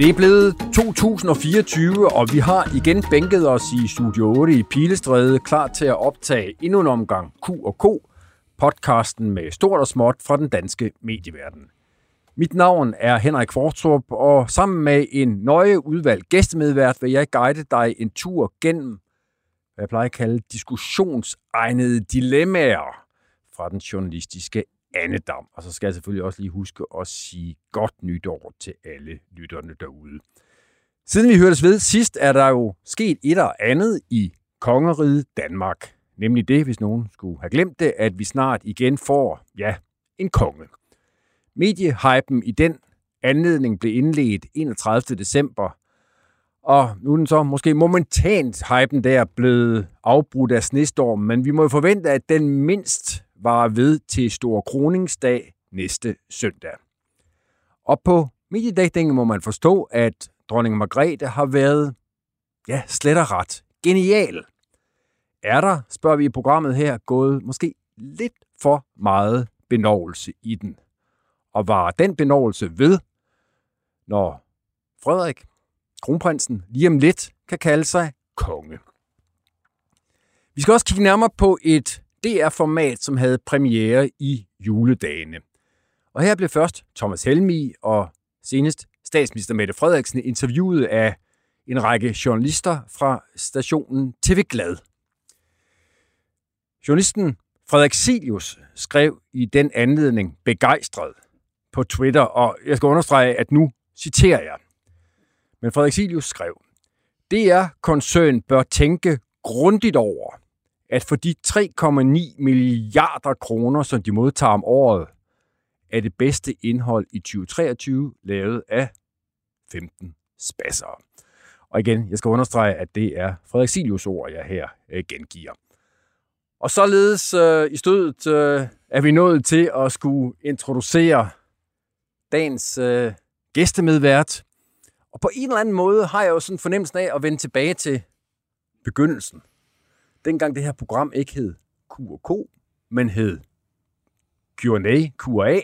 Det er blevet 2024, og vi har igen bænket os i Studio 8 i Pilestræde, klar til at optage endnu en omgang Q&K, podcasten med stort og småt fra den danske medieverden. Mit navn er Henrik Kvartrup, og sammen med en nøje udvalgt gæstemedvært vil jeg guide dig en tur gennem, hvad jeg plejer at kalde diskussionsegnede dilemmaer fra den journalistiske andedam. Og så skal jeg selvfølgelig også lige huske at sige godt nytår til alle lytterne derude. Siden vi hørtes ved sidst, er der jo sket et og andet i kongeriget Danmark. Nemlig det, hvis nogen skulle have glemt det, at vi snart igen får, ja, en konge. Mediehypen i den anledning blev indledt 31. december, og nu er den så måske momentant hypen der blevet afbrudt af snestormen, men vi må jo forvente, at den mindst var ved til Stor Kroningsdag næste søndag. Og på mediedækningen må man forstå, at dronning Margrethe har været, ja, slet og ret, genial. Er der, spørger vi i programmet her, gået måske lidt for meget benovelse i den? Og var den benovelse ved, når Frederik, kronprinsen, lige om lidt kan kalde sig konge? Vi skal også kigge nærmere på et DR-format, som havde premiere i juledagene. Og her blev først Thomas Helmi og senest statsminister Mette Frederiksen interviewet af en række journalister fra stationen TV Glad. Journalisten Frederik Silius skrev i den anledning begejstret på Twitter, og jeg skal understrege, at nu citerer jeg. Men Frederik Silius skrev, DR-koncern bør tænke grundigt over, at for de 3,9 milliarder kroner, som de modtager om året, er det bedste indhold i 2023 lavet af 15 spasser. Og igen, jeg skal understrege, at det er Frederik Silius ord, jeg her øh, gengiver. Og således øh, i stødet øh, er vi nået til at skulle introducere dagens øh, gæstemedvært. Og på en eller anden måde har jeg jo sådan fornemmelsen af at vende tilbage til begyndelsen dengang det her program ikke hed Q&K, men hed Q&A, Q&A.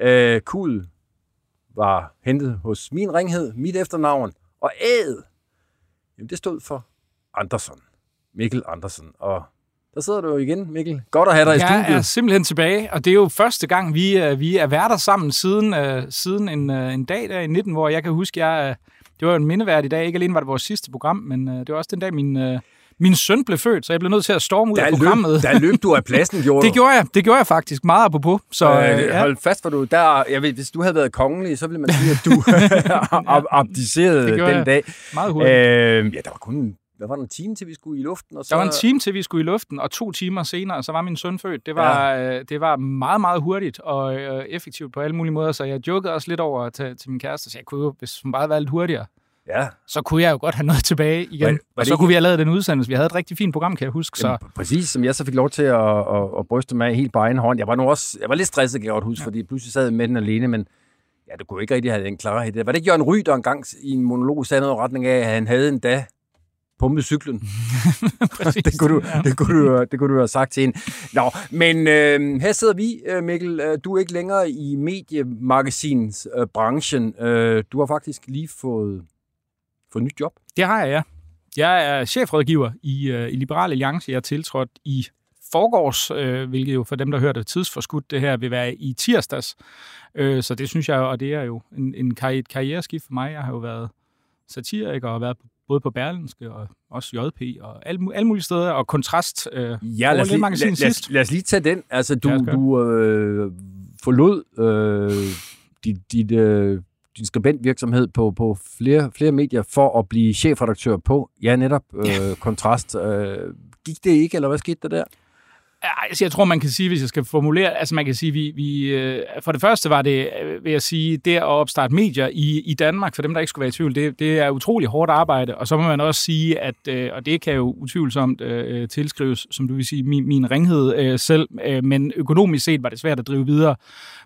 Øh, Q'et var hentet hos min ringhed, mit efternavn, og A'et, jamen det stod for Andersen. Mikkel Andersen. Og der sidder du jo igen, Mikkel. Godt at have dig i studiet. Jeg er simpelthen tilbage, og det er jo første gang, vi, uh, vi er værter sammen siden, uh, siden en, uh, en dag der i 19, hvor jeg kan huske, jeg, uh, det var en mindeværdig dag. Ikke alene var det vores sidste program, men uh, det var også den dag, min, uh, min søn blev født, så jeg blev nødt til at storme ud der af programmet. Løb, der løb du af pladsen, gjorde Det gjorde jeg. Det gjorde jeg faktisk meget apropos. Så, øh, ja. Hold fast for du. Der, jeg ved, hvis du havde været kongelig, så ville man sige, at du abdicerede den jeg. dag. Meget hurtigt. Øh, ja, der var kun hvad var der, en time til, vi skulle i luften? Og så... Der var en time til, vi skulle i luften, og to timer senere, så var min søn født. Det var, ja. øh, det var meget, meget hurtigt og øh, effektivt på alle mulige måder, så jeg jokede også lidt over til, til min kæreste, så jeg kunne jo, hvis hun bare havde været lidt hurtigere, ja. så kunne jeg jo godt have noget tilbage igen. Var, var og så ikke... kunne vi have lavet den udsendelse. Vi havde et rigtig fint program, kan jeg huske. Så... Jamen, præcis, som jeg så fik lov til at, at, at bryste mig helt på egen hånd. Jeg var nu også, jeg var lidt stresset, kan jeg godt huske, ja. fordi pludselig sad jeg med den alene, men ja, det kunne ikke rigtig have den klarhed. Var det ikke Jørgen Ry, der engang i en monolog sagde noget i retning af, at han havde en dag pumpet cyklen. det, kunne du, ja. det, kunne du, det kunne du have sagt til hende. Nå, men øh, her sidder vi, øh, Mikkel. Øh, du er ikke længere i mediemagasinsbranchen. Øh, du har faktisk lige fået, fået nyt job. Det har jeg, ja. Jeg er chefrådgiver i, uh, i Liberal Alliance. Jeg er tiltrådt i forgårs, øh, hvilket jo for dem, der hørte tidsforskudt, det her vil være i tirsdags. Øh, så det synes jeg, og det er jo en, en karri- karriereskift for mig. Jeg har jo været satiriker og været både på Berlinske og også JP og alle, alle mulige steder, og Kontrast øh, ja, lad os, lige, lad, lad, os, lad os lige tage den. Altså, du, du øh, forlod øh, dit, dit, øh, din skribentvirksomhed på, på flere, flere medier for at blive chefredaktør på, ja, netop øh, Kontrast. Øh, gik det ikke, eller hvad skete der der? Altså, jeg tror, man kan sige, hvis jeg skal formulere, altså man kan sige, vi, vi øh, for det første var det, øh, vil jeg sige, det at opstarte medier i, i Danmark, for dem, der ikke skulle være i tvivl, det, det er utrolig hårdt arbejde, og så må man også sige, at, øh, og det kan jo utvivlsomt øh, tilskrives, som du vil sige, min, min ringhed øh, selv, øh, men økonomisk set var det svært at drive videre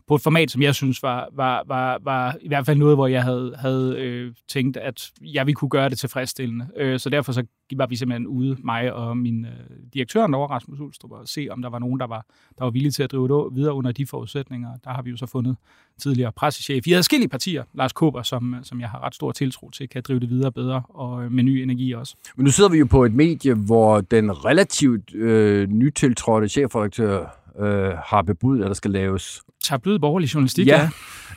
på et format, som jeg synes var, var, var, var i hvert fald noget, hvor jeg havde, havde øh, tænkt, at jeg ville kunne gøre det tilfredsstillende. Øh, så derfor så var vi simpelthen ude, mig og min øh, direktør over Rasmus Ulstrup, og se, om der var nogen, der var, der var villige til at drive det videre under de forudsætninger. Der har vi jo så fundet tidligere pressechef i adskillige partier, Lars Kåber, som, som jeg har ret stor tiltro til, kan drive det videre bedre, og med ny energi også. Men nu sidder vi jo på et medie, hvor den relativt øh, nytiltrådte chefredaktør øh, har bebudt, at der skal laves... Tabloid borgerlig journalistik, ja.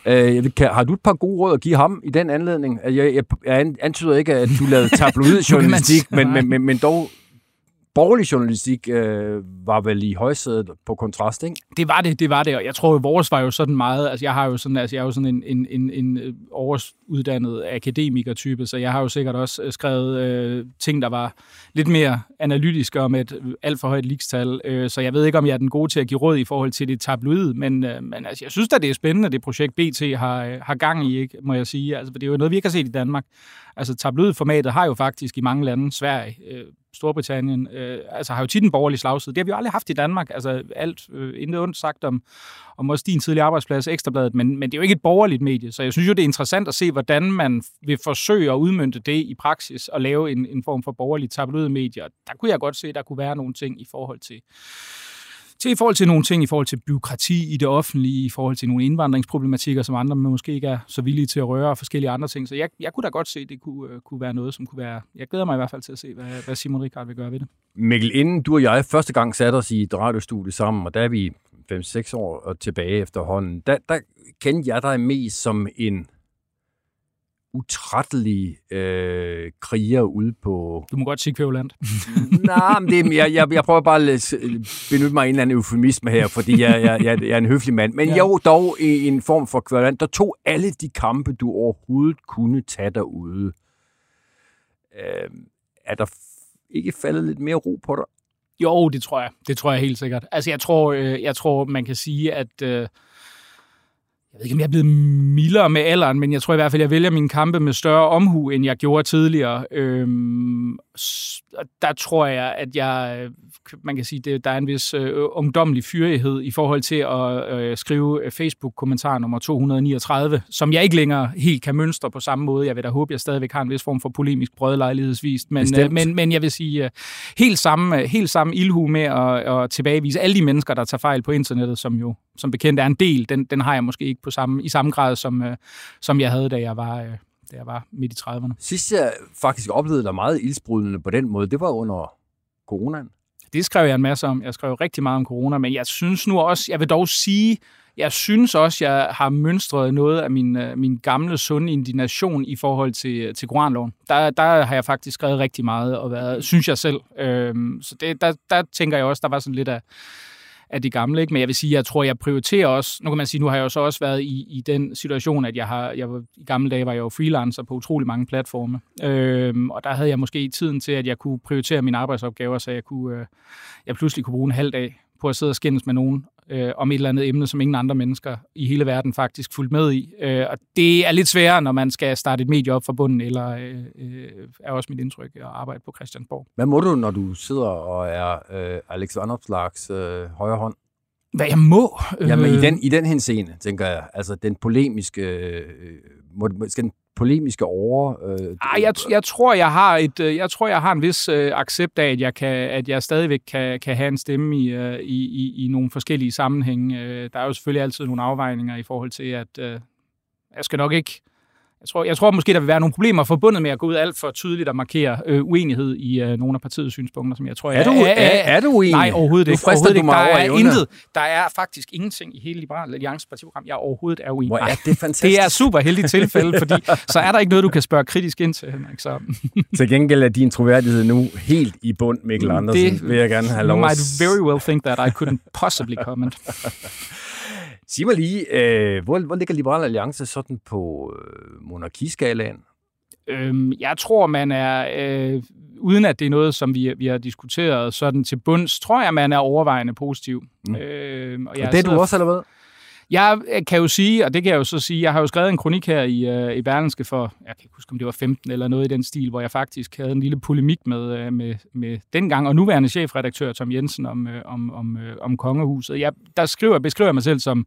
ja. Øh, kan, har du et par gode råd at give ham i den anledning? Jeg, jeg, jeg antyder ikke, at du lavede tabloid journalistik, men, men, men, men dog borgerlig journalistik øh, var vel i højsædet på kontrast, ikke? Det var det, det var det, og jeg tror, at vores var jo sådan meget, altså jeg har jo sådan, altså jeg er jo sådan en, en, en, en øh, overuddannet akademiker-type, så jeg har jo sikkert også øh, skrevet øh, ting, der var lidt mere analytiske og med et øh, alt for højt likstal, øh, så jeg ved ikke, om jeg er den gode til at give råd i forhold til det tabloid, men, øh, men altså, jeg synes da, det er spændende, det projekt BT har, har gang i, ikke, må jeg sige, altså, for det er jo noget, vi ikke har set i Danmark. Altså tabloidformatet har jo faktisk i mange lande, Sverige, øh, Storbritannien, øh, altså har jo tit en borgerlig slagside. Det har vi jo aldrig haft i Danmark. Altså alt, øh, intet ondt sagt om, om også din tidlige arbejdsplads, Ekstrabladet, men, men det er jo ikke et borgerligt medie, så jeg synes jo, det er interessant at se, hvordan man vil forsøge at udmynde det i praksis og lave en, en form for borgerligt tabloidmedie. Der kunne jeg godt se, at der kunne være nogle ting i forhold til til i forhold til nogle ting, i forhold til byråkrati i det offentlige, i forhold til nogle indvandringsproblematikker, som andre måske ikke er så villige til at røre, og forskellige andre ting. Så jeg, jeg kunne da godt se, at det kunne, øh, kunne være noget, som kunne være... Jeg glæder mig i hvert fald til at se, hvad, hvad Simon Rikard vil gøre ved det. Mikkel, inden du og jeg første gang satte os i et radiostudie sammen, og der er vi 5-6 år tilbage efterhånden, der, der kendte jeg dig mest som en utrættelig øh, kriger ude på... Du må godt sige kvævland. Nej, men det, jeg, jeg, jeg prøver bare at benytte mig af en eller anden eufemisme her, fordi jeg, jeg, jeg, jeg er en høflig mand. Men ja. jo, dog i en form for kvævland, der tog alle de kampe, du overhovedet kunne tage derude. Øh, er der ikke faldet lidt mere ro på dig? Jo, det tror jeg. Det tror jeg helt sikkert. Altså, jeg tror, øh, jeg tror man kan sige, at... Øh, jeg ved ikke, om jeg er blevet mildere med alderen, men jeg tror i hvert fald, jeg vælger mine kampe med større omhu, end jeg gjorde tidligere. Øhm, der tror jeg, at jeg, man kan sige, det, der er en vis øh, ungdommelig fyrighed i forhold til at øh, skrive Facebook-kommentar nummer 239, som jeg ikke længere helt kan mønstre på samme måde. Jeg vil da håbe, jeg stadigvæk har en vis form for polemisk brødlejlighedsvist, men, øh, men, men jeg vil sige, øh, helt samme, helt samme ilhu med at, at tilbagebevise alle de mennesker, der tager fejl på internettet, som jo som bekendt er en del, den, den har jeg måske ikke på samme, i samme grad, som, øh, som jeg havde, da jeg var... Øh, da jeg var midt i 30'erne. Sidst jeg faktisk oplevede dig meget ildsprudende på den måde, det var under coronaen. Det skrev jeg en masse om. Jeg skrev rigtig meget om corona, men jeg synes nu også, jeg vil dog sige, jeg synes også, jeg har mønstret noget af min, øh, min gamle sunde indignation i forhold til, til koranloven. Der, der har jeg faktisk skrevet rigtig meget, og været, synes jeg selv. Øhm, så det, der, der tænker jeg også, der var sådan lidt af, af de gamle. Ikke? Men jeg vil sige, jeg tror, jeg prioriterer også, nu kan man sige, nu har jeg jo så også været i, i den situation, at jeg har, jeg var, i gamle dage var jeg jo freelancer på utrolig mange platforme. Øhm, og der havde jeg måske tiden til, at jeg kunne prioritere mine arbejdsopgaver, så jeg kunne, øh, jeg pludselig kunne bruge en halv dag på at sidde og skændes med nogen øh, om et eller andet emne, som ingen andre mennesker i hele verden faktisk fulgt med i. Øh, og det er lidt sværere, når man skal starte et medie op fra bunden, eller øh, øh, er også mit indtryk at arbejde på Christiansborg. Hvad må du, når du sidder og er øh, Alex Vanopslags øh, højre hånd? Hvad jeg må? Jamen i øh. den, i den henseende, tænker jeg, altså den polemiske, øh, må, skal den polemiske over? Øh, Arh, jeg, jeg tror, jeg har et, øh, jeg tror, jeg har en vis øh, accept af, at jeg kan, at jeg stadigvæk kan, kan have en stemme i, øh, i, i, i nogle forskellige sammenhænge. Øh, der er jo selvfølgelig altid nogle afvejninger i forhold til, at øh, jeg skal nok ikke jeg tror, jeg tror måske, der vil være nogle problemer forbundet med at gå ud alt for tydeligt og markere øh, uenighed i øh, nogle af partiets synspunkter, som jeg tror, er du, er, er, er du uenig? Nej, overhovedet ikke. Overhovedet ikke. Der er intet. Der er faktisk ingenting i hele Liberal Alliance partiprogram, jeg overhovedet er uenig. Hvor er det fantastisk. Det er super heldigt tilfælde, fordi så er der ikke noget, du kan spørge kritisk ind til, Henrik. Så. til gengæld er din troværdighed nu helt i bund, Mikkel Andersen, det, vil jeg gerne have lov. You might very well think that I couldn't possibly comment. Sig mig lige, øh, hvor, hvor ligger Liberal Alliance sådan på øh, monarkiskalaen? Øhm, jeg tror, man er, øh, uden at det er noget, som vi, vi har diskuteret sådan til bunds, tror jeg, man er overvejende positiv. Mm. Øh, og jeg og det er du også, eller hvad? Jeg øh, kan jo sige, og det kan jeg jo så sige, jeg har jo skrevet en kronik her i, øh, i Berlinske for, jeg kan ikke huske, om det var 15 eller noget i den stil, hvor jeg faktisk havde en lille polemik med, øh, med, med dengang og nuværende chefredaktør Tom Jensen om, øh, om, om, øh, om kongehuset. Jeg, der skriver, beskriver jeg mig selv som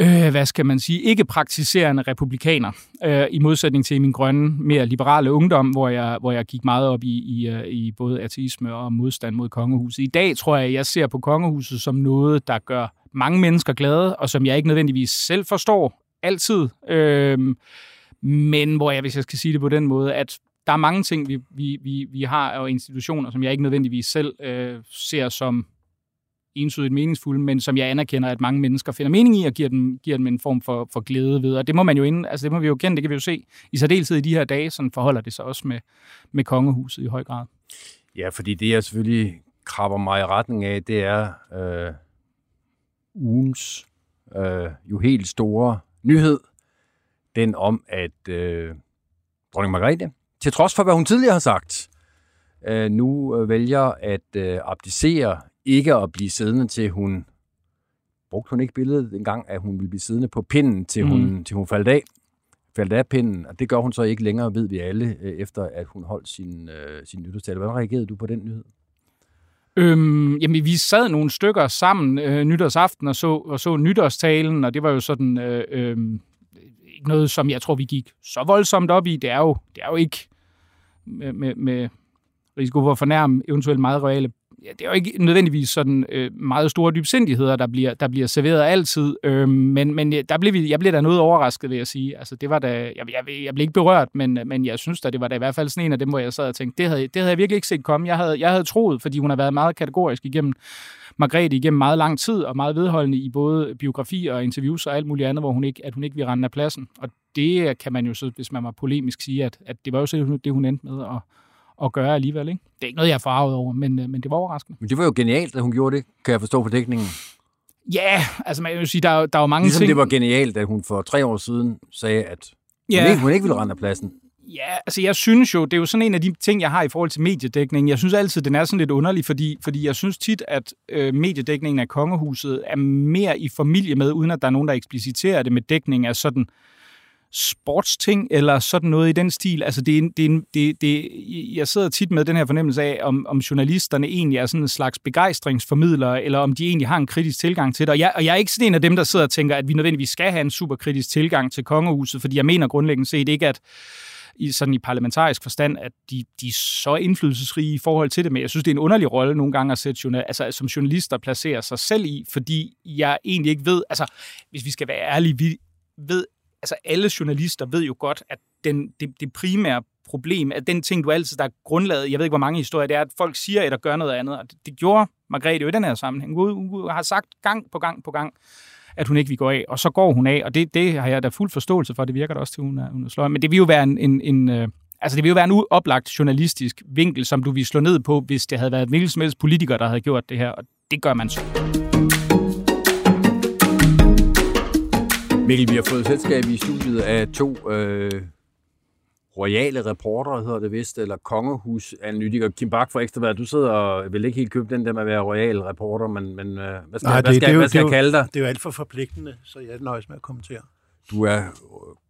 øh, hvad skal man sige, ikke praktiserende republikaner, øh, i modsætning til min grønne, mere liberale ungdom, hvor jeg, hvor jeg gik meget op i, i, øh, i både ateisme og modstand mod kongehuset. I dag tror jeg, jeg ser på kongehuset som noget, der gør mange mennesker glade, og som jeg ikke nødvendigvis selv forstår altid. Øh, men hvor jeg, hvis jeg skal sige det på den måde, at der er mange ting, vi, vi, vi, vi har, og institutioner, som jeg ikke nødvendigvis selv øh, ser som entydigt meningsfulde, men som jeg anerkender, at mange mennesker finder mening i, og giver dem, giver dem en form for, for glæde ved. Og det må man jo ind, altså det må vi jo kende, det kan vi jo se. I særdeleshed i de her dage, sådan forholder det sig også med, med kongehuset i høj grad. Ja, fordi det, jeg selvfølgelig krabber mig i retning af, det er øh, ugens øh, jo helt store nyhed, den om, at øh, dronning Margrethe, til trods for, hvad hun tidligere har sagt, øh, nu øh, vælger at øh, abdicere ikke at blive siddende til hun brugte hun ikke billedet engang, at hun ville blive siddende på pinden, til hun, mm. til hun faldt af, faldt af pinden, og det gør hun så ikke længere, ved vi alle, øh, efter at hun holdt sin, øh, sin nytårstale. Hvordan reagerede du på den nyhed? Øhm, jamen, vi sad nogle stykker sammen øh, nytårsaften og så, og så nytårstalen, og det var jo sådan øh, øh, ikke noget, som jeg tror, vi gik så voldsomt op i. Det er jo, det er jo ikke med, med, med risiko for at fornærme eventuelt meget royale ja, det er jo ikke nødvendigvis sådan øh, meget store dybsindigheder, der bliver, der bliver serveret altid, øh, men, men der blev vi, jeg blev da noget overrasket, vil jeg sige. Altså, det var da, jeg, jeg, jeg blev ikke berørt, men, men jeg synes da, det var da i hvert fald sådan en af dem, hvor jeg sad og tænkte, det havde, det havde jeg virkelig ikke set komme. Jeg havde, jeg havde troet, fordi hun har været meget kategorisk igennem Margrethe igennem meget lang tid, og meget vedholdende i både biografi og interviews og alt muligt andet, hvor hun ikke, at hun ikke vil rende af pladsen. Og det kan man jo så, hvis man var polemisk, sige, at, at det var jo så det, hun endte med at, at gøre alligevel. Ikke? Det er ikke noget, jeg er farvet over, men, øh, men det var overraskende. Men det var jo genialt, at hun gjorde det, kan jeg forstå på dækningen. Ja, altså man vil sige, der, der var mange ligesom ting... det var genialt, at hun for tre år siden sagde, at hun, ikke, hun ikke ville rende af pladsen. Ja, altså jeg synes jo, det er jo sådan en af de ting, jeg har i forhold til mediedækning. Jeg synes altid, den er sådan lidt underlig, fordi, fordi jeg synes tit, at øh, mediedækningen af kongehuset er mere i familie med, uden at der er nogen, der ekspliciterer det med dækning af sådan sportsting, eller sådan noget i den stil. Altså, det, det, det, det, jeg sidder tit med den her fornemmelse af, om, om journalisterne egentlig er sådan en slags begejstringsformidlere, eller om de egentlig har en kritisk tilgang til det. Og jeg, og jeg er ikke sådan en af dem, der sidder og tænker, at vi nødvendigvis skal have en superkritisk tilgang til kongehuset, fordi jeg mener grundlæggende set ikke, at i, sådan i parlamentarisk forstand, at de, de er så indflydelsesrige i forhold til det, men jeg synes, det er en underlig rolle nogle gange at sætte journal, altså, som journalister placerer sig selv i, fordi jeg egentlig ikke ved, altså hvis vi skal være ærlige, vi ved altså alle journalister ved jo godt, at den, det, det primære problem, at den ting, du altid, der er grundlaget, jeg ved ikke, hvor mange historier det er, at folk siger et og gør noget andet, og det, det gjorde Margrethe jo i den her sammenhæng. Hun, hun har sagt gang på gang på gang, at hun ikke vil gå af, og så går hun af, og det, det har jeg da fuld forståelse for, det virker da også til, hun er, hun er sløj. Men det vil jo være en, en, en øh, altså det vil jo være en oplagt journalistisk vinkel, som du ville slå ned på, hvis det havde været hvilken som helst politiker, der havde gjort det her, og det gør man så. Mikkel, vi har fået selskab i studiet af to øh, royale reportere, hedder det vist, eller kongehusanalytiker. Kim Bak fra Ekstrabladet, du sidder og vil ikke helt købe den der med at være royal reporter, men, men øh, hvad skal, Nej, det, hvad skal, det, hvad skal det, jeg kalde dig? Det er jo alt for forpligtende, så jeg nøjes med at kommentere. Du er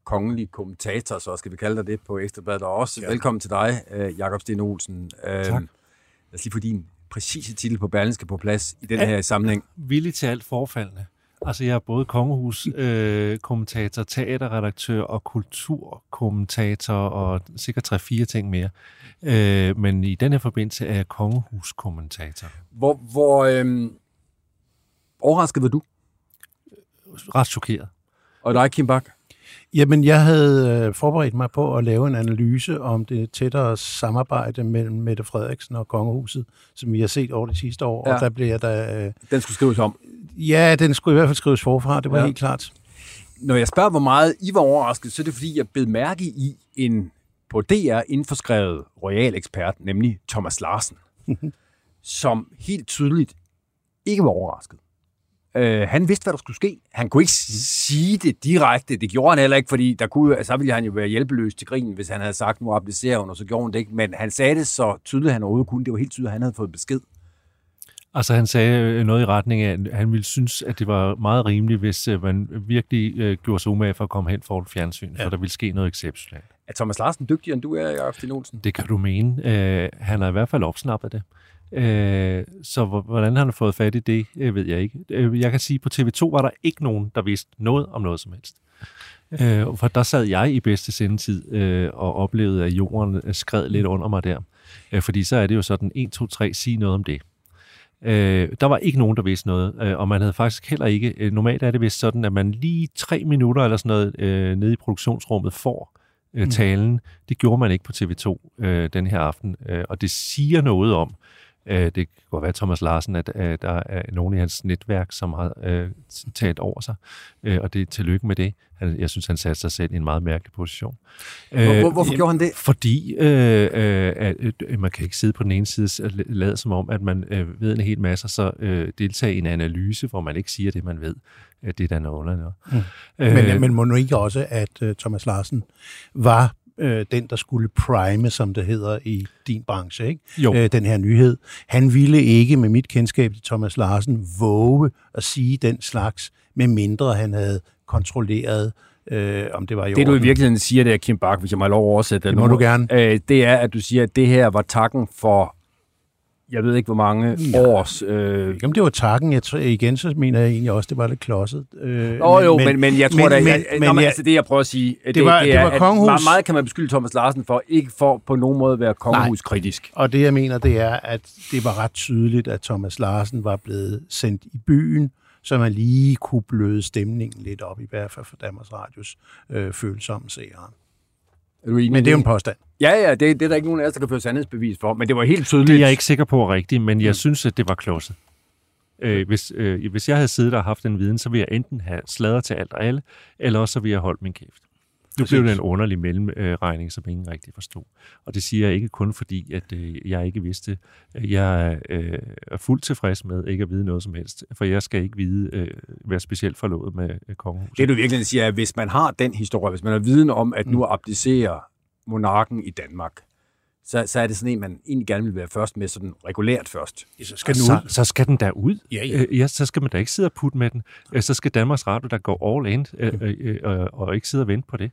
kongelig kommentator, så skal vi kalde dig det på Ekstrabladet. Og også ja. velkommen til dig, øh, Jakob Sten Olsen. Øh, tak. Lad os lige få din præcise titel på Berlinske på plads i den her sammenhæng. Villig til alt forfaldende. Altså, jeg er både kongehus-kommentator, øh, teaterredaktør og kulturkommentator og sikkert tre-fire ting mere. Øh, men i den her forbindelse er jeg kongehus-kommentator. Hvor, hvor øh, overrasket var du? Ret chokeret. Og dig, Kim Bak? Jamen, jeg havde øh, forberedt mig på at lave en analyse om det tættere samarbejde mellem Mette Frederiksen og Kongehuset, som vi har set over de sidste år, ja. og der blev jeg da... Øh, den skulle skrives om. Ja, den skulle i hvert fald skrives forfra, det var ja. helt klart. Når jeg spørger, hvor meget I var overrasket, så er det fordi, jeg bed mærke i en på DR indforskrevet royal ekspert, nemlig Thomas Larsen, som helt tydeligt ikke var overrasket. Øh, han vidste, hvad der skulle ske. Han kunne ikke sige det direkte. Det gjorde han heller ikke, fordi der kunne, så ville han jo være hjælpeløs til grin, hvis han havde sagt, nu applicerer hun, og så gjorde hun det ikke. Men han sagde det så tydeligt, han overhovedet kunne. Det var helt tydeligt, at han havde fået besked. Altså han sagde noget i retning af, at han ville synes, at det var meget rimeligt, hvis øh, man virkelig øh, gjorde sig umage for at komme hen for et fjernsyn, ja. for der ville ske noget exceptionelt. Er Thomas Larsen dygtigere, end du er, Jacob Olsen? Det kan du mene. Øh, han har i hvert fald opsnappet det. Øh, så hvordan han har fået fat i det, øh, ved jeg ikke. Øh, jeg kan sige, at på TV2 var der ikke nogen, der vidste noget om noget som helst. Øh, for der sad jeg i bedste sendetid øh, og oplevede, at jorden skred lidt under mig der. Øh, fordi så er det jo sådan, 1, 2, 3, sig noget om det. Øh, der var ikke nogen, der vidste noget, øh, og man havde faktisk heller ikke... Øh, normalt er det vist sådan, at man lige tre minutter eller sådan noget øh, nede i produktionsrummet får øh, mm. talen. Mm. Det gjorde man ikke på TV2 øh, den her aften, øh, og det siger noget om, Øh, det kan godt være Thomas Larsen, at der er nogen i hans netværk, som har øh, taget over sig, øh, og det er tillykke med det. Jeg synes, han satte sig selv i en meget mærkelig position. Hvor, hvorfor gjorde han det? Fordi øh, at, at man kan ikke sidde på den ene side og lade som om, at man øh, ved en hel masse, og så øh, deltage i en analyse, hvor man ikke siger det, man ved. Det er da noget underligt. Mm. Øh, men, men må nu ikke også, at Thomas Larsen var øh, den, der skulle prime, som det hedder i din branche, ikke? Jo. Øh, den her nyhed. Han ville ikke, med mit kendskab til Thomas Larsen, våge at sige den slags, med mindre han havde kontrolleret øh, om det var i Det orden. du i virkeligheden siger, det er Kim Bak, hvis jeg må lov at oversætte det. Det må nu, du gerne. Øh, det er, at du siger, at det her var takken for jeg ved ikke, hvor mange ja. års... Øh... Jamen, det var takken. Jeg tror, igen, så mener jeg egentlig også, det var lidt klodset. Øh, Nå, jo, men, men, men jeg tror men, da... Men, jeg, men, nå, men, altså, det, jeg prøver at sige, det, det, var, det, er, det var kongehus. Meget, meget kan man beskylde Thomas Larsen for, ikke for på nogen måde at være kongehuskritisk. Og det, jeg mener, det er, at det var ret tydeligt, at Thomas Larsen var blevet sendt i byen, så man lige kunne bløde stemningen lidt op, i hvert fald for Danmarks Radios øh, følsomme seere. Er men det er jo en påstand. Ja, ja, det, det er der ikke nogen af os, der kan føre sandhedsbevis for, men det var helt tydeligt. Det er jeg ikke sikker på er rigtigt, men jeg mm. synes, at det var klodset. Øh, hvis, øh, hvis jeg havde siddet og haft den viden, så ville jeg enten have sladret til alt og alle, eller også så ville jeg holdt min kæft. Nu blev det en underlig mellemregning, som ingen rigtig forstod. Og det siger jeg ikke kun fordi, at øh, jeg ikke vidste. Jeg øh, er fuldt tilfreds med ikke at vide noget som helst, for jeg skal ikke vide, øh, være specielt forlovet med øh, kongehuset. Det du virkelig siger, er, at hvis man har den historie, hvis man har viden om, at nu mm. abdicerer monarken i Danmark, så, så er det sådan en, man egentlig gerne vil være først med, sådan regulært først. Ja, så skal den så, ud. Så skal den der ud. Ja, ja. Øh, ja, så skal man da ikke sidde og putte med den. Øh, så skal Danmarks Radio der gå all in, øh, øh, øh, og ikke sidde og vente på det.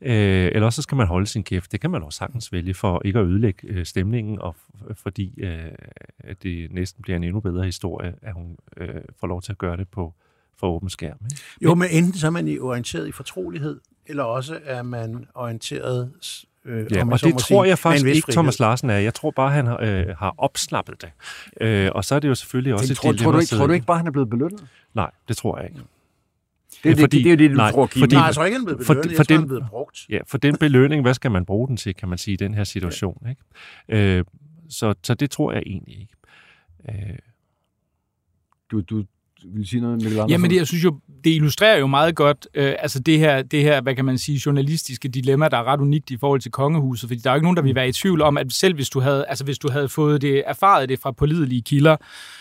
Øh, eller også så skal man holde sin kæft. Det kan man også sagtens vælge for ikke at ødelægge øh, stemningen, og fordi øh, at det næsten bliver en endnu bedre historie, at hun øh, får lov til at gøre det på for åben skærm. Ikke? Jo, men enten så er man orienteret i fortrolighed, eller også er man orienteret Øh, ja, og det tror jeg faktisk ikke, Thomas Larsen er. Jeg tror bare, han har, øh, har opsnappet det. Øh, og så er det jo selvfølgelig også det, et tror, dilemma. Tror du, ikke, tror du ikke bare, han er blevet belønnet? Nej, det tror jeg ikke. Det er, fordi, det, det, det, er det, du nej, tror, Kim. Fordi, nej, jeg tror ikke, han er blevet belønnet. For, for jeg tror, den, han er blevet brugt. Ja, for den belønning, hvad skal man bruge den til, kan man sige, i den her situation? Ja. Ikke? Øh, så, så det tror jeg egentlig ikke. Øh, du, du, vil sige noget, Mikkel Jamen, det, jeg synes jo, det illustrerer jo meget godt, øh, altså det her, det her, hvad kan man sige, journalistiske dilemma, der er ret unikt i forhold til kongehuset, fordi der er jo ikke nogen, der vil være i tvivl om, at selv hvis du havde, altså hvis du havde fået det, erfaret det fra pålidelige kilder,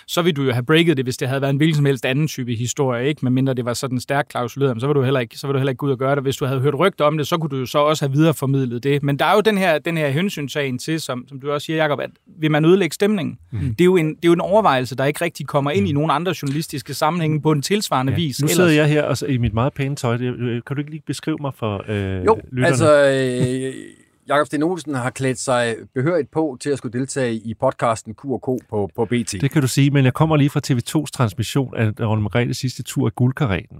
så ville du jo have breaket det, hvis det havde været en hvilken som helst anden type historie, ikke? Men mindre det var sådan stærkt klausuleret, så var du heller ikke, så var du heller ikke ud og gøre det. Hvis du havde hørt rygter om det, så kunne du jo så også have videreformidlet det. Men der er jo den her, den her hensynsagen til, som, som du også siger, Jacob, at vil man ødelægge stemningen? Mm. Det, er jo en, det er jo en overvejelse, der ikke rigtig kommer ind mm. i nogen andre journalistiske sammenhænge på en tilsvarende ja. vis. Nu sidder ellers. jeg her og, i mit meget pæne tøj. Kan du ikke lige beskrive mig for øh, Jo, lytterne? altså... Øh, Jakob Sten Olsen har klædt sig behørigt på til at skulle deltage i podcasten Q&K på, på BT. Det kan du sige, men jeg kommer lige fra TV2's transmission af Ronald Margrethes sidste tur af guldkaretten.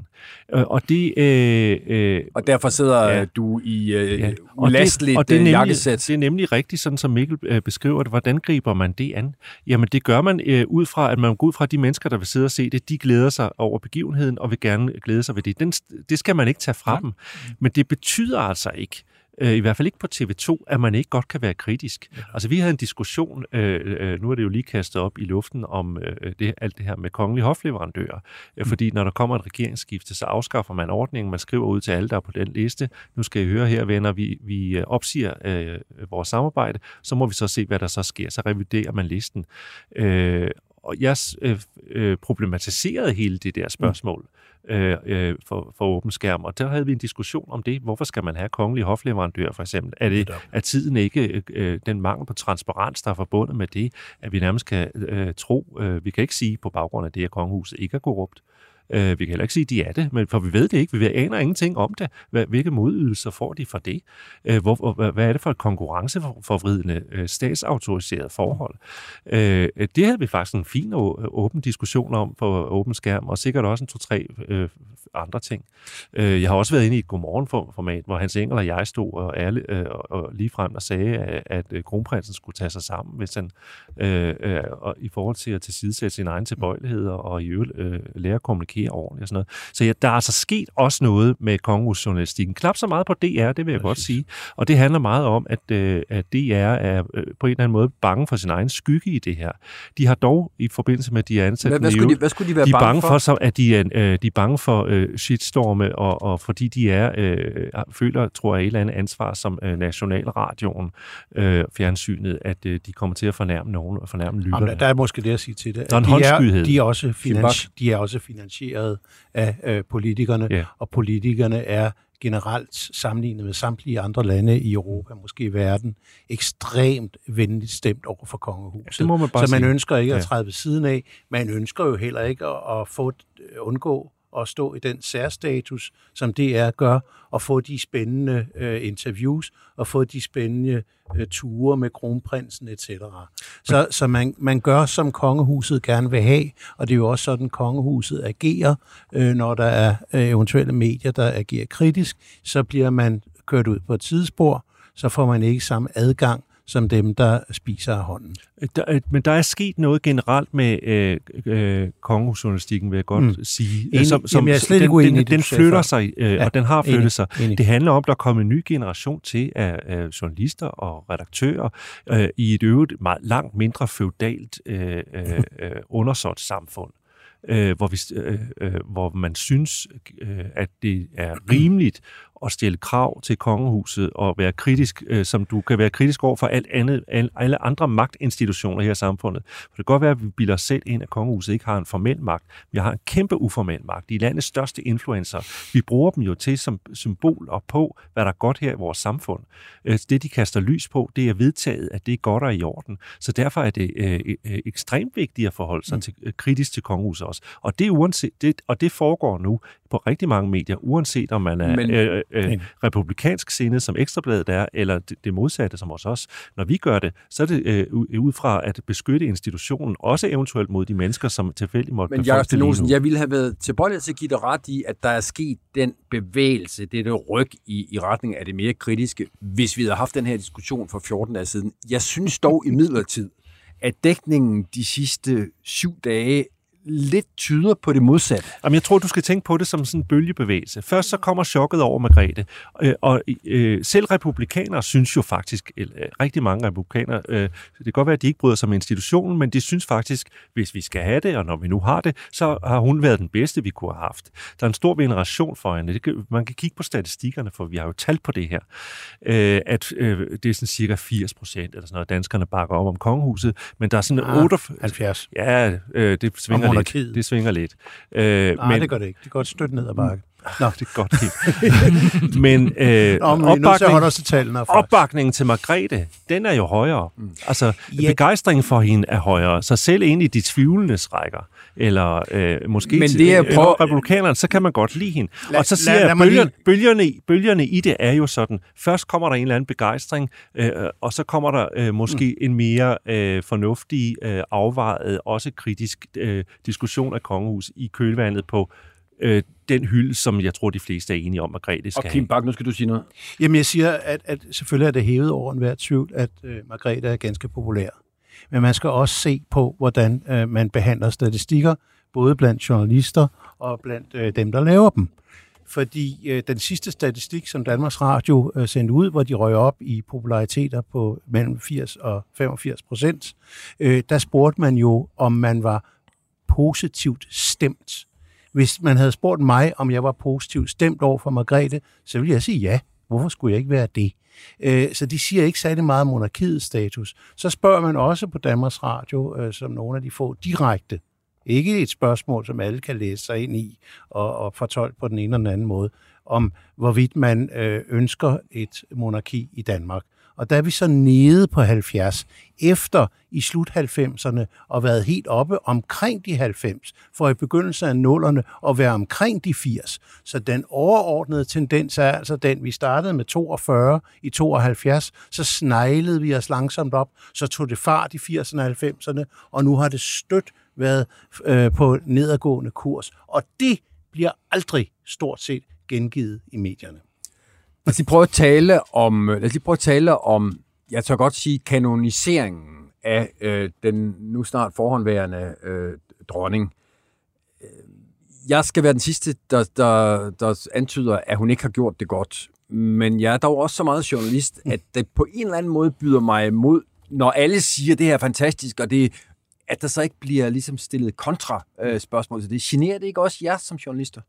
Øh, og, det, øh, øh, og derfor sidder ja. du i øh, ja. og det, og det er øh, nemlig, jakkesæt. Det er nemlig rigtigt, sådan som Mikkel øh, beskriver det. Hvordan griber man det an? Jamen det gør man øh, ud fra, at man går ud fra, at de mennesker, der vil sidde og se det, de glæder sig over begivenheden og vil gerne glæde sig ved det. Den, det skal man ikke tage fra ja. dem. Men det betyder altså ikke, øh, i hvert fald ikke på TV2, at man ikke godt kan være kritisk. Ja. Altså vi havde en diskussion, øh, øh, nu er det jo lige kastet op i luften, om øh, det, alt det her med kongelige hofleverandører. Øh, mm. Fordi når der kommer et regeringsskifte, så afskaffer man ordningen, man skriver ud til alle, der er på den liste. Nu skal I høre her, venner, vi, vi øh, opsiger øh, vores samarbejde, så må vi så se, hvad der så sker. Så reviderer man listen. Øh, og jeg øh, øh, problematiserede hele det der spørgsmål øh, øh, for, for åben skærm, og der havde vi en diskussion om det. Hvorfor skal man have kongelige hofleverandører, for eksempel? Er, det, er tiden ikke øh, den mangel på transparens, der er forbundet med det, at vi nærmest kan øh, tro, øh, vi kan ikke sige på baggrund af det, at kongehuset ikke er korrupt, Øh, vi kan heller ikke sige, at de er det, men for vi ved det ikke. Vi aner ingenting om det. Hvilke modydelser får de for det? Øh, hvor, hvad er det for et konkurrenceforvridende øh, statsautoriseret forhold? Øh, det havde vi faktisk en fin og åben diskussion om på åben skærm, og sikkert også en to-tre øh, andre ting. Øh, jeg har også været inde i et godmorgenformat, hvor Hans Engel og jeg stod og, alle, øh, og lige frem og sagde, at, at kronprinsen skulle tage sig sammen, hvis han, øh, øh, og i forhold til at tilsidesætte sin egen tilbøjeligheder og i øvrigt øh, lære at kommunikere ordentligt og sådan noget. Så ja, der er altså sket også noget med kongehusjournalistikken. Knap så meget på DR, det vil jeg godt sige. Og det handler meget om, at, øh, at DR er øh, på en eller anden måde bange for sin egen skygge i det her. De har dog i forbindelse med, at de er ansat hvad, hvad, skulle de, hvad skulle de være de er bange, bange for? for så, at de er, øh, de er bange for øh, shitstorme, og, og fordi de er øh, føler, tror jeg, et eller andet ansvar som øh, nationalradioen, øh, fjernsynet, at øh, de kommer til at fornærme nogen og fornærme lytterne. Jamen, der er måske det at sige til det. Der er en de, er, de, er også finansi- de er også finansieret af øh, politikerne, Ja. og politikerne er generelt sammenlignet med samtlige andre lande i Europa, måske i verden, ekstremt venligt stemt over for kongehuset. det må man bare Så man sige. ønsker ikke at Ja. træde ved siden af. Man ønsker jo heller ikke at, at få undgå at stå i den særstatus, som DR gør, og få de spændende øh, interviews, og få de spændende øh, ture med kronprinsen, etc. Så, så man, man gør, som kongehuset gerne vil have, og det er jo også sådan, kongehuset agerer, øh, når der er øh, eventuelle medier, der agerer kritisk, så bliver man kørt ud på et tidsspor, så får man ikke samme adgang som dem, der spiser af hånden. Der, øh, men der er sket noget generelt med øh, øh, kongehusjournalistikken, vil jeg godt Mm. sige. Enig. Som, som, Jamen, jeg er slet ikke den, uenig den, den sagde flytter sig, øh, Ja, og den har flyttet enig, sig. enig. Det handler om, at der er kommet en ny generation til af, af journalister og redaktører øh, i et øvrigt meget langt mindre feudalt øh, øh, øh, undersåt samfund. Øh, hvor, vi, øh, øh, hvor man synes, øh, at det er rimeligt at stille krav til kongehuset og være kritisk, øh, som du kan være kritisk over for alt andet, al- alle andre magtinstitutioner her i samfundet. For det kan godt være, at vi bilder os selv ind, at kongehuset ikke har en formel magt. Vi har en kæmpe uformel magt. De er landets største influencer. Vi bruger dem jo til som symbol og på, hvad der er godt her i vores samfund. Øh, Det, de kaster lys på, det er vedtaget, at det er godt og i orden. Så derfor er det øh, øh, ekstremt vigtigt at forholde sig mm. til, øh, kritisk til kongehuset også. Og det, uanset, det, og det foregår nu på rigtig mange medier, uanset om man er Men- øh, øh, Men- republikansk sindet, som Ekstrabladet er, eller det, det modsatte som hos os. Når vi gør det, så er det øh, u- ud fra at beskytte institutionen, også eventuelt mod de mennesker, som tilfældigt måtte Men befolke Jakob det lige Olsen, nu. jeg ville have været tilbøjelig til at give dig ret i, at der er sket den bevægelse, det der ryg i, i retning af det mere kritiske, hvis vi havde haft den her diskussion for 14 dage siden. Jeg synes dog i midlertid, at dækningen de sidste syv dage lidt tyder på det modsatte. Jamen, jeg tror, du skal tænke på det som sådan en bølgebevægelse. Først så kommer chokket over Margrethe, øh, og øh, selv republikanere synes jo faktisk, eller, øh, rigtig mange republikanere, øh, det kan godt være, at de ikke bryder sig med institutionen, men de synes faktisk, hvis vi skal have det, og når vi nu har det, så har hun været den bedste, vi kunne have haft. Der er en stor veneration for hende. Det kan, man kan kigge på statistikkerne, for vi har jo tal på det her, øh, at øh, det er sådan cirka 80 procent, eller sådan noget, danskerne bakker op om kongehuset, men der er sådan Ah, 48... 70. Ja, øh, det svinger lidt. monarkiet. Det svinger lidt. Øh, Nej, det gør det ikke. Det går et støt ned ad bakke. Nå, det er godt helt. men øh, Nå, men opbakning, til tallene. opbakningen til Margrethe, den er jo højere. Mm. Altså, Ja. begejstringen for hende er højere. Så selv ind i de tvivlendes rækker, eller øh, måske Men det er øh, prøv- republikanerne, så kan man godt lide hende. Lad- og så lad- siger lad jeg, mig bølger, lige- bølgerne, bølgerne i det er jo sådan, først kommer der en eller anden begejstring, øh, og så kommer der øh, måske mm. en mere øh, fornuftig, øh, afvejet, også kritisk øh, diskussion af kongehus i kølvandet på øh, den hylde, som jeg tror, de fleste er enige om, Margrethe Og skal have. Kim Bak, nu skal du sige noget. Jamen, jeg siger, at, at selvfølgelig er det hævet over enhver tvivl, at øh, Margrethe er ganske populær. Men man skal også se på, hvordan øh, man behandler statistikker, både blandt journalister og blandt øh, dem, der laver dem. Fordi øh, den sidste statistik, som Danmarks Radio øh, sendte ud, hvor de røg op i populariteter på mellem 80 og 85 procent, øh, der spurgte man jo, om man var positivt stemt. Hvis man havde spurgt mig, om jeg var positivt stemt over for Margrethe, så ville jeg sige ja. Hvorfor skulle jeg ikke være det? Øh, så de siger ikke særlig meget om monarkiets status. Så spørger man også på Danmarks Radio, øh, som nogle af de få direkte. Ikke et spørgsmål, som alle kan læse sig ind i og, og fortolke på den ene eller den anden måde, om hvorvidt man øh, ønsker et monarki i Danmark. Og der er vi så nede på 70, efter i slut 90'erne og været helt oppe omkring de 90, for i begyndelsen af nullerne at være omkring de 80. Så den overordnede tendens er altså den, vi startede med 42 i 72, så sneglede vi os langsomt op, så tog det fart i 80'erne og 90'erne, og nu har det stødt været øh, på nedadgående kurs. Og det bliver aldrig stort set gengivet i medierne. Lad os lige prøve at tale om, lad os lige prøve at tale om, jeg tør godt sige, kanoniseringen af øh, den nu snart forhåndværende øh, dronning. Jeg skal være den sidste, der, der, der antyder, at hun ikke har gjort det godt. Men jeg er dog også så meget journalist, at det på en eller anden måde byder mig imod, når alle siger, at det her er fantastisk, og det, at der så ikke bliver ligesom stillet kontra øh, spørgsmål til det. Generer det ikke også jer som journalister?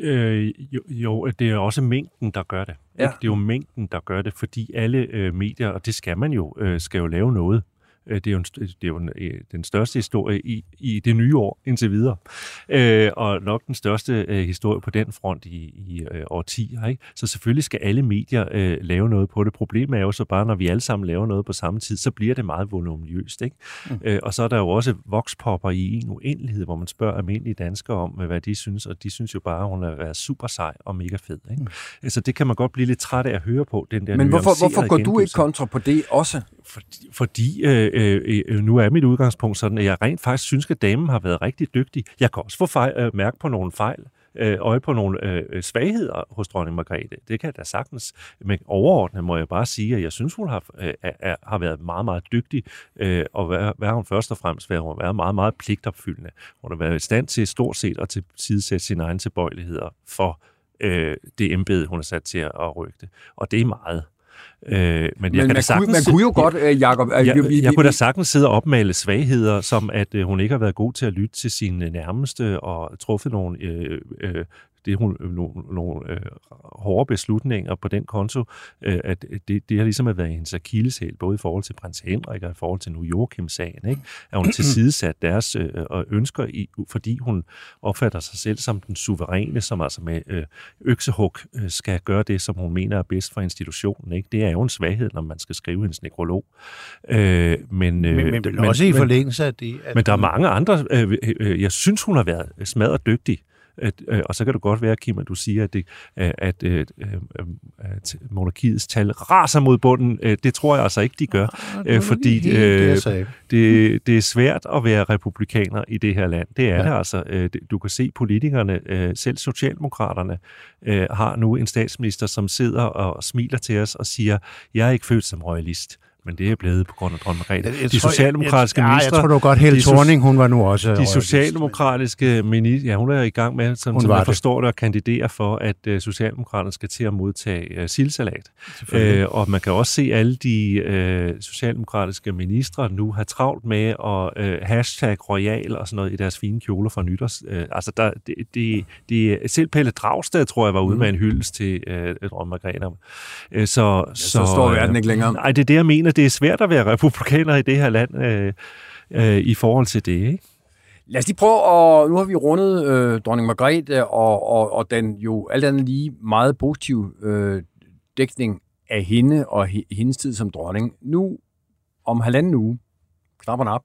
Øh, jo, jo, det er også mængden, der gør det. Ja. Det er jo mængden, der gør det, fordi alle øh, medier, og det skal man jo, øh, skal jo lave noget. Øh, det er jo, en, det er jo en, øh, den største historie i, i det nye år indtil videre. Øh, og nok den største øh, historie på den front i, i øh, årtier. Ikke? Så selvfølgelig skal alle medier øh, lave noget på det. Problemet er jo så bare, når vi alle sammen laver noget på samme tid, så bliver det meget voluminøst. Ikke? Mm. Øh, og så er der jo også vokspopper i en uendelighed, hvor man spørger almindelige danskere om, hvad de synes, og de synes jo bare, at hun været super sej og mega fed. Ikke? Mm. Så det kan man godt blive lidt træt af at høre på, den der Men hvorfor, hvorfor går du ikke kontra på det også? Fordi, fordi øh, øh, øh, nu er mit udgangspunkt sådan, at jeg rent faktisk synes, at damen har været rigtig dygtig. Jeg kan også få fejl, øh, mærke på nogle fejl, øh, øje på nogle øh, øh svagheder hos dronning Margrethe. Det kan jeg da sagtens. Men overordnet må jeg bare sige, at jeg synes, hun har, øh, er, har været meget, meget dygtig. Øh, og hvad, hvad har hun først og fremmest været? Hun har været meget, meget pligtopfyldende. Hun har været i stand til stort set at tilsidesætte sine egne tilbøjeligheder for øh, det embede, hun er sat til at rygte. Og det er meget. Øh, men, men jeg kan man, sagtens, kunne, man kunne jo godt, øh, Jacob... Øh, jeg, jeg, jeg kunne da sagtens sidde og opmale svagheder, som at øh, hun ikke har været god til at lytte til sine nærmeste og truffet nogle øh, øh, det er nogle, nogle øh, hårde beslutninger på den konto, øh, at det, det har ligesom været hendes akilleshæl, både i forhold til prins Henrik og i forhold til New York-sagen, ikke? at hun tilsidesat deres øh, ønsker, i, fordi hun opfatter sig selv som den suveræne, som altså med øh, øksehug øh, skal gøre det, som hun mener er bedst for institutionen. Ikke? Det er jo en svaghed, når man skal skrive hendes nekrolog. Øh, men, øh, men, men, men også i forlængelse af det. At men der er mange andre. Øh, øh, jeg synes, hun har været smadret dygtig at, øh, og så kan det godt være, Kim, at du siger, at, det, øh, at, øh, øh, at monarkiets tal raser mod bunden. Øh, det tror jeg altså ikke, de gør, øh, fordi øh, det, det er svært at være republikaner i det her land. Det er ja. det altså. Du kan se politikerne, selv socialdemokraterne, har nu en statsminister, som sidder og smiler til os og siger, jeg er ikke født som royalist men det er blevet på grund af dronning Margrethe. de socialdemokratiske jeg, jeg, ministre... Ja, jeg tror du godt, Helle Thorning, hun var nu også... De socialdemokratiske ministre... Ja, hun er i gang med, som, som jeg forstår det, at kandidere for, at uh, Socialdemokraterne skal til at modtage uh, silsalat. Uh, og man kan også se alle de uh, socialdemokratiske ministre nu have travlt med at uh, hashtag royal og sådan noget i deres fine kjoler fra nytårs. Uh, altså, der, det, det, det, selv Pelle Dragsted, tror jeg, var ude mm. med en hyldest til uh, dronning Margrethe. Uh, så, ja, så, så står verden ikke længere. Nej, det er det, jeg mener det er svært at være republikaner i det her land øh, øh, i forhold til det, ikke? Lad os lige prøve, og nu har vi rundet øh, dronning Margrethe og, og, og den jo alt andet lige meget positive øh, dækning af hende og hendes tid som dronning. Nu om halvanden uge, knap og nap,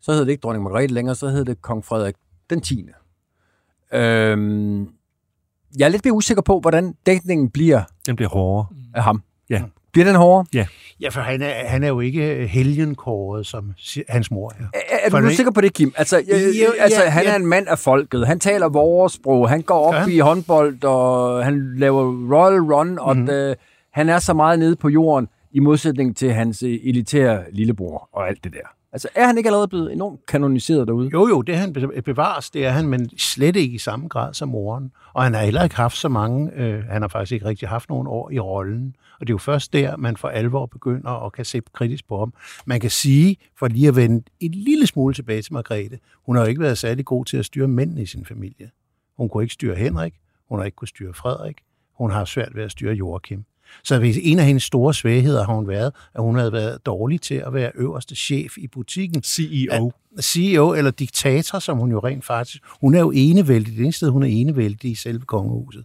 så hedder det ikke dronning Margrethe længere, så hedder det kong Frederik den 10. Øhm, jeg er lidt mere usikker på, hvordan dækningen bliver. Den bliver hårdere. Af ham. Ja. Bliver den hårdere? Ja. Ja, for han er, han er jo ikke helgenkåret, som hans mor er. Er, er du nu sikker på det, Kim? Altså, jo, jo, altså ja, han ja. er en mand af folket. Han taler vores sprog. Han går op ja. i håndbold, og han laver Royal Run, og mm. det, han er så meget nede på jorden, i modsætning til hans øh, elitære lillebror og alt det der. Altså, er han ikke allerede blevet enormt kanoniseret derude? Jo, jo, det han bevares, det er han, men slet ikke i samme grad som moren. Og han har heller ikke haft så mange, øh, han har faktisk ikke rigtig haft nogen år i rollen. Og det er jo først der, man for alvor begynder at kan se kritisk på ham. Man kan sige, for lige at vende en lille smule tilbage til Margrethe, hun har jo ikke været særlig god til at styre mændene i sin familie. Hun kunne ikke styre Henrik, hun har ikke kunne styre Frederik, hun har svært ved at styre Joachim. Så hvis en af hendes store svagheder har hun været, at hun havde været dårlig til at være øverste chef i butikken. CEO. At, CEO eller diktator, som hun jo rent faktisk... Hun er jo enevældig. Det eneste sted, hun er enevældig i selve kongehuset.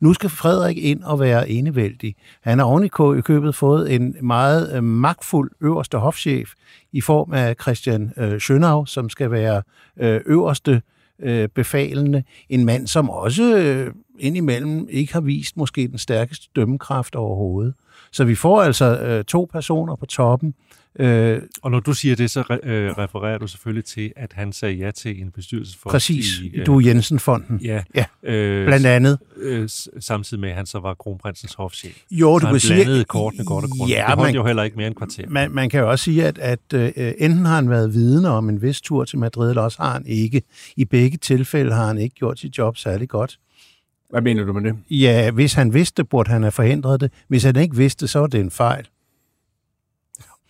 Nu skal Frederik ind og være enevældig. Han har oven i købet fået en meget øh, magtfuld øverste hofchef i form af Christian øh, Schönau, som skal være øh, øverste øh, Øh, befalende. En mand, som også øh, indimellem ikke har vist måske den stærkeste dømmekraft overhovedet. Så vi får altså øh, to personer på toppen, Øh, og når du siger det, så re- øh, refererer du selvfølgelig til, at han sagde ja til en bestyrelsesfond. Præcis, i, øh, du Jensen-fonden. Ja, ja øh, blandt andet. Øh, samtidig med, at han så var kronprinsens hofchef. Jo, så du kan sige... kortene godt og grundigt. Ja, det man, jo heller ikke mere end kvarter. Man, man kan jo også sige, at, at øh, enten har han været vidne om en vis tur til Madrid, eller også har han ikke. I begge tilfælde har han ikke gjort sit job særlig godt. Hvad mener du med det? Ja, hvis han vidste, burde han have forhindret det. Hvis han ikke vidste, så var det en fejl.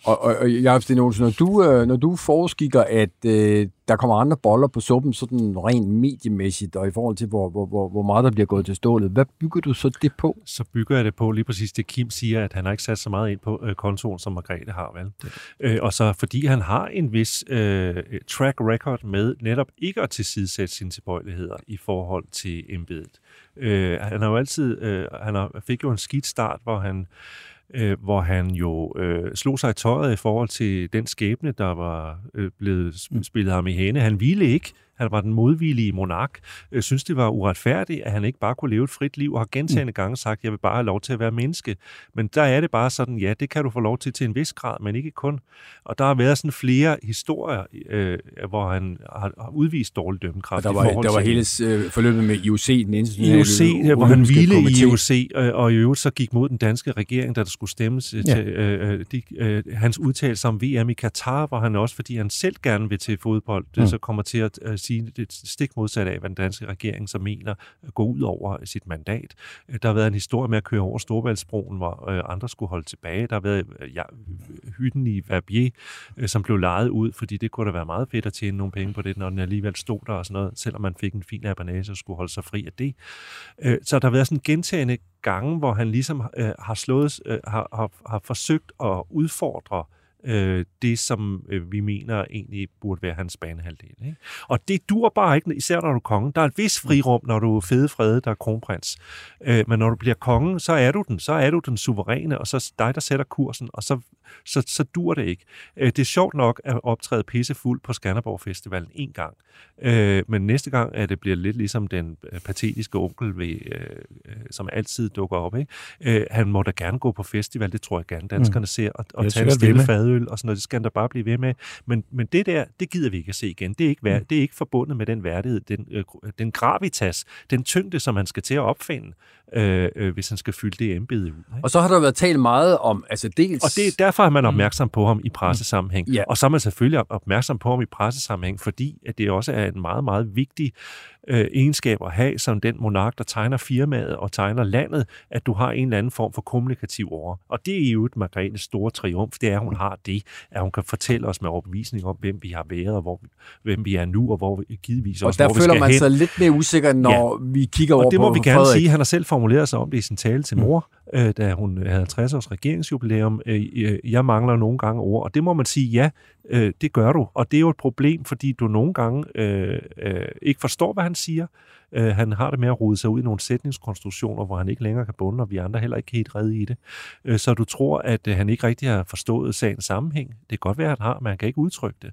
Og, og, og Jacob Sten Olsen, når du, øh, når du forskikker, at øh, der kommer andre boller på suppen, sådan rent mediemæssigt, og i forhold til, hvor, hvor, hvor, hvor meget der bliver gået til stålet, hvad bygger du så det på? Så bygger jeg det på lige præcis det, Kim siger, at han har ikke sat så meget ind på øh, kontoen, som Margrethe har, vel? Øh, og så fordi han har en vis øh, track record med netop ikke at tilsidesætte sine tilbøjeligheder i forhold til embedet. Øh, han har jo altid, øh, han har, fik jo en skidt start, hvor han øh, hvor han jo øh, slog sig i tøjet i forhold til den skæbne, der var øh, blevet spillet ham i hende. Han ville ikke han var den modvillige monark. Jeg synes, det var uretfærdigt, at han ikke bare kunne leve et frit liv, og har gentagende gange sagt, jeg vil bare have lov til at være menneske. Men der er det bare sådan, ja, det kan du få lov til til en vis grad, men ikke kun. Og der har været sådan flere historier, øh, hvor han har, udvist dårlig dømmekraft. Og der var, der var hele øh, forløbet med IOC, den internationale IOC, hvor han ville i IOC, øh, og i øvrigt så gik mod den danske regering, da der skulle stemmes ja. til øh, øh, de, øh, hans udtalelse om VM i Katar, hvor han også, fordi han selv gerne vil til fodbold, mm. så kommer til at øh, sige det stik modsat af, hvad den danske regering så mener øh, går ud over øh, sit mandat. Øh, der har været en historie med at køre over Storvaldsbroen, hvor andre skulle holde tilbage. Der har været ja, hytten i Verbier, som blev lejet ud, fordi det kunne da være meget fedt at tjene nogle penge på det, når den alligevel stod der og sådan noget, selvom man fik en fin apanage og skulle holde sig fri af det. Så der har været sådan gentagende gange, hvor han ligesom har slået, har, har, har forsøgt at udfordre øh, det, som øh, vi mener egentlig burde være hans banehalvdel. Ikke? Og det dur bare ikke, især når du er konge. Der er et vis frirum, når du er fede frede, der er kronprins. Øh, men når du bliver konge, så er du den. Så er du den suveræne, og så dig, der sætter kursen, og så, så, så dur det ikke. Øh, det er sjovt nok at optræde pissefuld på Skanderborg Festivalen en gang. Øh, men næste gang er det bliver lidt ligesom den øh, patetiske onkel, ved, øh, øh, som altid dukker op. Ikke? Øh, han må da gerne gå på festival, det tror jeg gerne danskerne mm. ser, og, og tage en stille fadøl og sådan noget. Det skal han da bare blive ved med. Men, men det der, det gider vi ikke at se igen. Det er ikke, vær, mm. det er ikke forbundet med den værdighed, den, øh, den gravitas, den tyngde, som han skal til at opfinde, øh, øh, hvis han skal fylde det embede ud. Ikke? Og så har der været talt meget om, altså dels... Og det, derfor er man mm. opmærksom på ham i pressesammenhæng. Ja. Og så er man selvfølgelig opmærksom på ham i pressesammenhæng, fordi at det også er en meget, meget vigtig øh, egenskaber at have som den monark, der tegner firmaet og tegner landet, at du har en eller anden form for kommunikativ over. Og det er jo et Margrethes store triumf, det er, at hun har det, at hun kan fortælle os med overbevisning om, hvem vi har været, og hvor, hvem vi er nu, og hvor vi givetvis også, og der føler man hen. sig lidt mere usikker, når ja. vi kigger over på Og det må vi gerne Frederik. sige, han har selv formuleret sig om det i sin tale til mm. mor, mm. øh, da hun havde 50 års regeringsjubilæum. Øh, øh, jeg mangler nogle gange ord, og det må man sige, ja, øh, det gør du. Og det er jo et problem, fordi du nogle gange øh, øh, ikke forstår, hvad han siger, Øh, han har det med at rode sig ud i nogle sætningskonstruktioner, hvor han ikke længere kan bunde, og vi andre heller ikke helt redde i det. Øh, så du tror, at øh, han ikke rigtig har forstået sagens sammenhæng. Det kan godt være, at han har, men han kan ikke udtrykke det.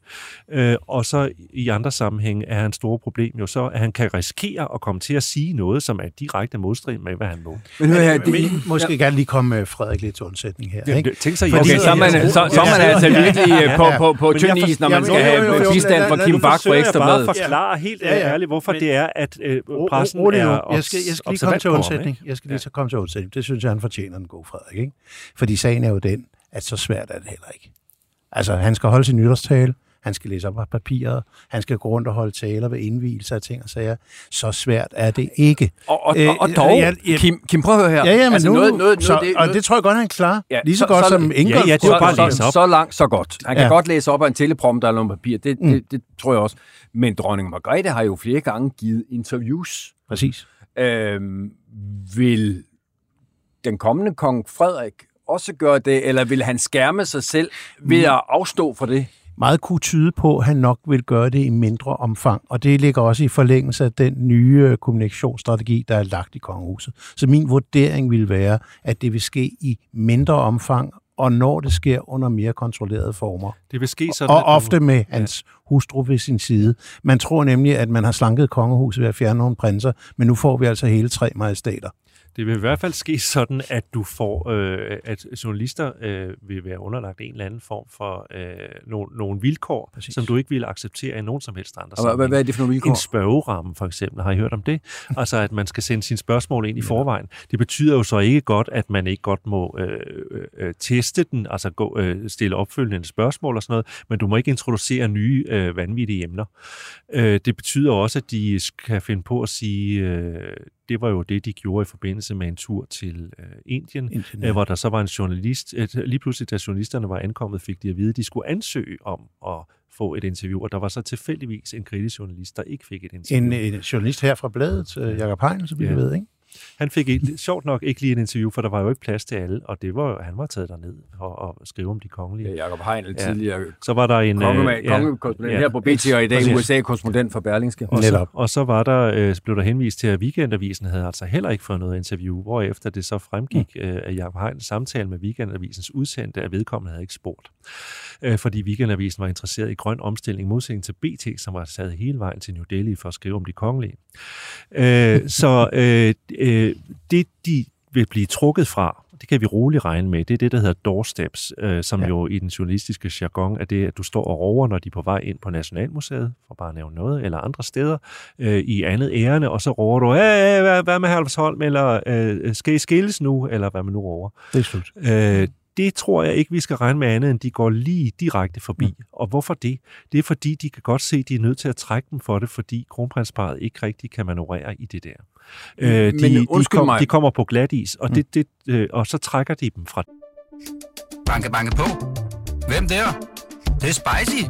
Øh, og så i andre sammenhæng er hans store problem jo så, at han kan risikere at komme til at sige noget, som er direkte modstrid med, hvad han må. Men, hør her, det, måske ja. gerne lige komme med Frederik lidt til undsætning her. Ikke? Tænk sig, okay, så er man, så, så er man altså virkelig på, på, på tynd is, når man skal have bistand fra Kim Bak på ekstra blad. Jeg bare forklare helt ærligt, hvorfor det er, at pressen rolig er nu. Jeg skal, jeg skal lige komme til undsætning. Jeg skal lige ja. komme til undsætning. Det synes jeg, han fortjener en god Frederik. Ikke? Fordi sagen er jo den, at så svært er det heller ikke. Altså, han skal holde sin nytårstale han skal læse op af papiret, han skal gå rundt og holde taler ved indvielser og ting og sager. Så svært er det ikke. Og, og, og, og dog, øh, ja, ja, Kim, Kim, prøv at høre her. Ja, ja, men altså, nu, noget, noget, så, noget, og det tror jeg godt, han klarer. Ja, Lige så, så godt så, som Ingolf. Ja, ja, det var bare så, så, så langt, så godt. Han kan ja. godt læse op af en teleprompter eller noget papir, det, mm. det, det tror jeg også. Men dronning Margrethe har jo flere gange givet interviews. Præcis. Øhm, vil den kommende kong Frederik også gøre det, eller vil han skærme sig selv ved mm. at afstå fra det? Meget kunne tyde på, at han nok vil gøre det i mindre omfang, og det ligger også i forlængelse af den nye kommunikationsstrategi, der er lagt i kongehuset. Så min vurdering vil være, at det vil ske i mindre omfang, og når det sker under mere kontrollerede former. Det vil ske sådan, og ofte med hans hustru ved sin side. Man tror nemlig, at man har slanket kongehuset ved at fjerne nogle prinser, men nu får vi altså hele tre majestater. Det vil i hvert fald ske sådan, at du får, øh, at journalister øh, vil være underlagt en eller anden form for øh, nogle, nogle vilkår, Præcis. som du ikke vil acceptere i nogen som helst andre og hvad, hvad er det for nogle vilkår? En spørgeramme for eksempel, har I hørt om det? altså at man skal sende sine spørgsmål ind i forvejen. Det betyder jo så ikke godt, at man ikke godt må øh, øh, øh, teste den, altså gå, øh, stille opfølgende spørgsmål og sådan noget, men du må ikke introducere nye øh, vanvittige emner. Øh, det betyder også, at de kan finde på at sige, øh, det var jo det, de gjorde i forbindelse med en tur til øh, Indien, Indien ja. hvor der så var en journalist. Et, lige pludselig, da journalisterne var ankommet, fik de at vide, at de skulle ansøge om at få et interview, og der var så tilfældigvis en kritisk journalist, der ikke fik et interview. En, en journalist her fra bladet, øh, Jakob Hein, så vi ja. ved, ikke? Han fik ikke, sjovt nok ikke lige en interview, for der var jo ikke plads til alle, og det var, han var taget derned og, og skrive om de kongelige. Ja, Jacob Heinl, ja. tidligere så var der en, kongekorrespondent øh, ja, her på BT, og i dag USA-korrespondent for Berlingske. Og så, og så var der, øh, blev der henvist til, at Weekendavisen havde altså heller ikke fået noget interview, hvorefter det så fremgik, mm. øh, at Jacob Heinl samtale med Weekendavisens udsendte, at vedkommende havde ikke spurgt. Øh, fordi Weekendavisen var interesseret i grøn omstilling, modsætning til BT, som var sat hele vejen til New Delhi for at skrive om de kongelige. Øh, så øh, øh, det, de vil blive trukket fra, det kan vi roligt regne med, det er det, der hedder doorsteps, øh, som ja. jo i den journalistiske jargon er det, at du står og rover, når de er på vej ind på Nationalmuseet, for bare at nævne noget, eller andre steder, øh, i andet ærende, og så rover du, hey, hvad, hvad med Halvsholm, eller øh, skal I skilles nu, eller hvad man nu rover. Det er slut. Øh, det tror jeg ikke, vi skal regne med andet, end de går lige direkte forbi. Mm. Og hvorfor det? Det er fordi, de kan godt se, at de er nødt til at trække dem for det, fordi kronprinsparet ikke rigtig kan manøvrere i det der. Mm. Øh, de, Men de, kom, mig. de kommer på glat is, og, mm. det, det, øh, og så trækker de dem fra. Banke, banke på. Hvem der? Det, det er spicy.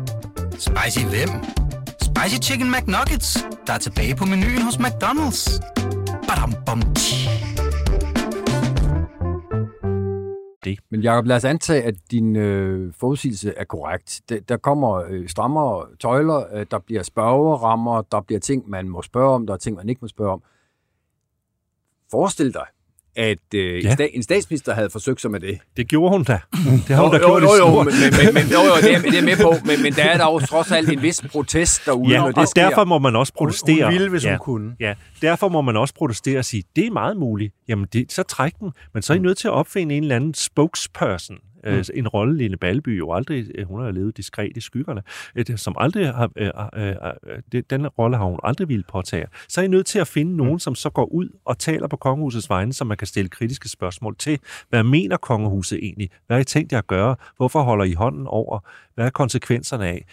Spicy hvem? Spicy Chicken McNuggets, der er tilbage på menuen hos McDonald's. Badum, bom, tji. Det. Men Jacob, lad os antage, at din øh, forudsigelse er korrekt. Der, der kommer øh, strammere tøjler, øh, der bliver spørgerammer, der bliver ting, man må spørge om, der er ting, man ikke må spørge om. Forestil dig, at øh, ja. en, sta- en statsminister havde forsøgt sig med det. Det gjorde hun da. Det har hun da gjort jo, jo, jo, men, men, men, jo, jo, det er, det er med på, men, men der er der jo trods alt en vis protest derude, ja, når det og sker. derfor må man også protestere. Hun, hun ville, hvis ja. hun kunne. Ja, derfor må man også protestere og sige, det er meget muligt. Jamen, det, så træk den. Men så er I nødt til at opfinde en eller anden spokesperson, Mm. Øh, en rolle Lene Balby jo aldrig, øh, hun har levet diskret i skyggerne, øh, som aldrig har, øh, øh, øh, den rolle har hun aldrig ville påtage. Så er I nødt til at finde nogen, mm. som så går ud og taler på kongehusets vegne, som man kan stille kritiske spørgsmål til. Hvad mener kongehuset egentlig? Hvad har I tænkt jer at gøre? Hvorfor holder I hånden over? Hvad er konsekvenserne af?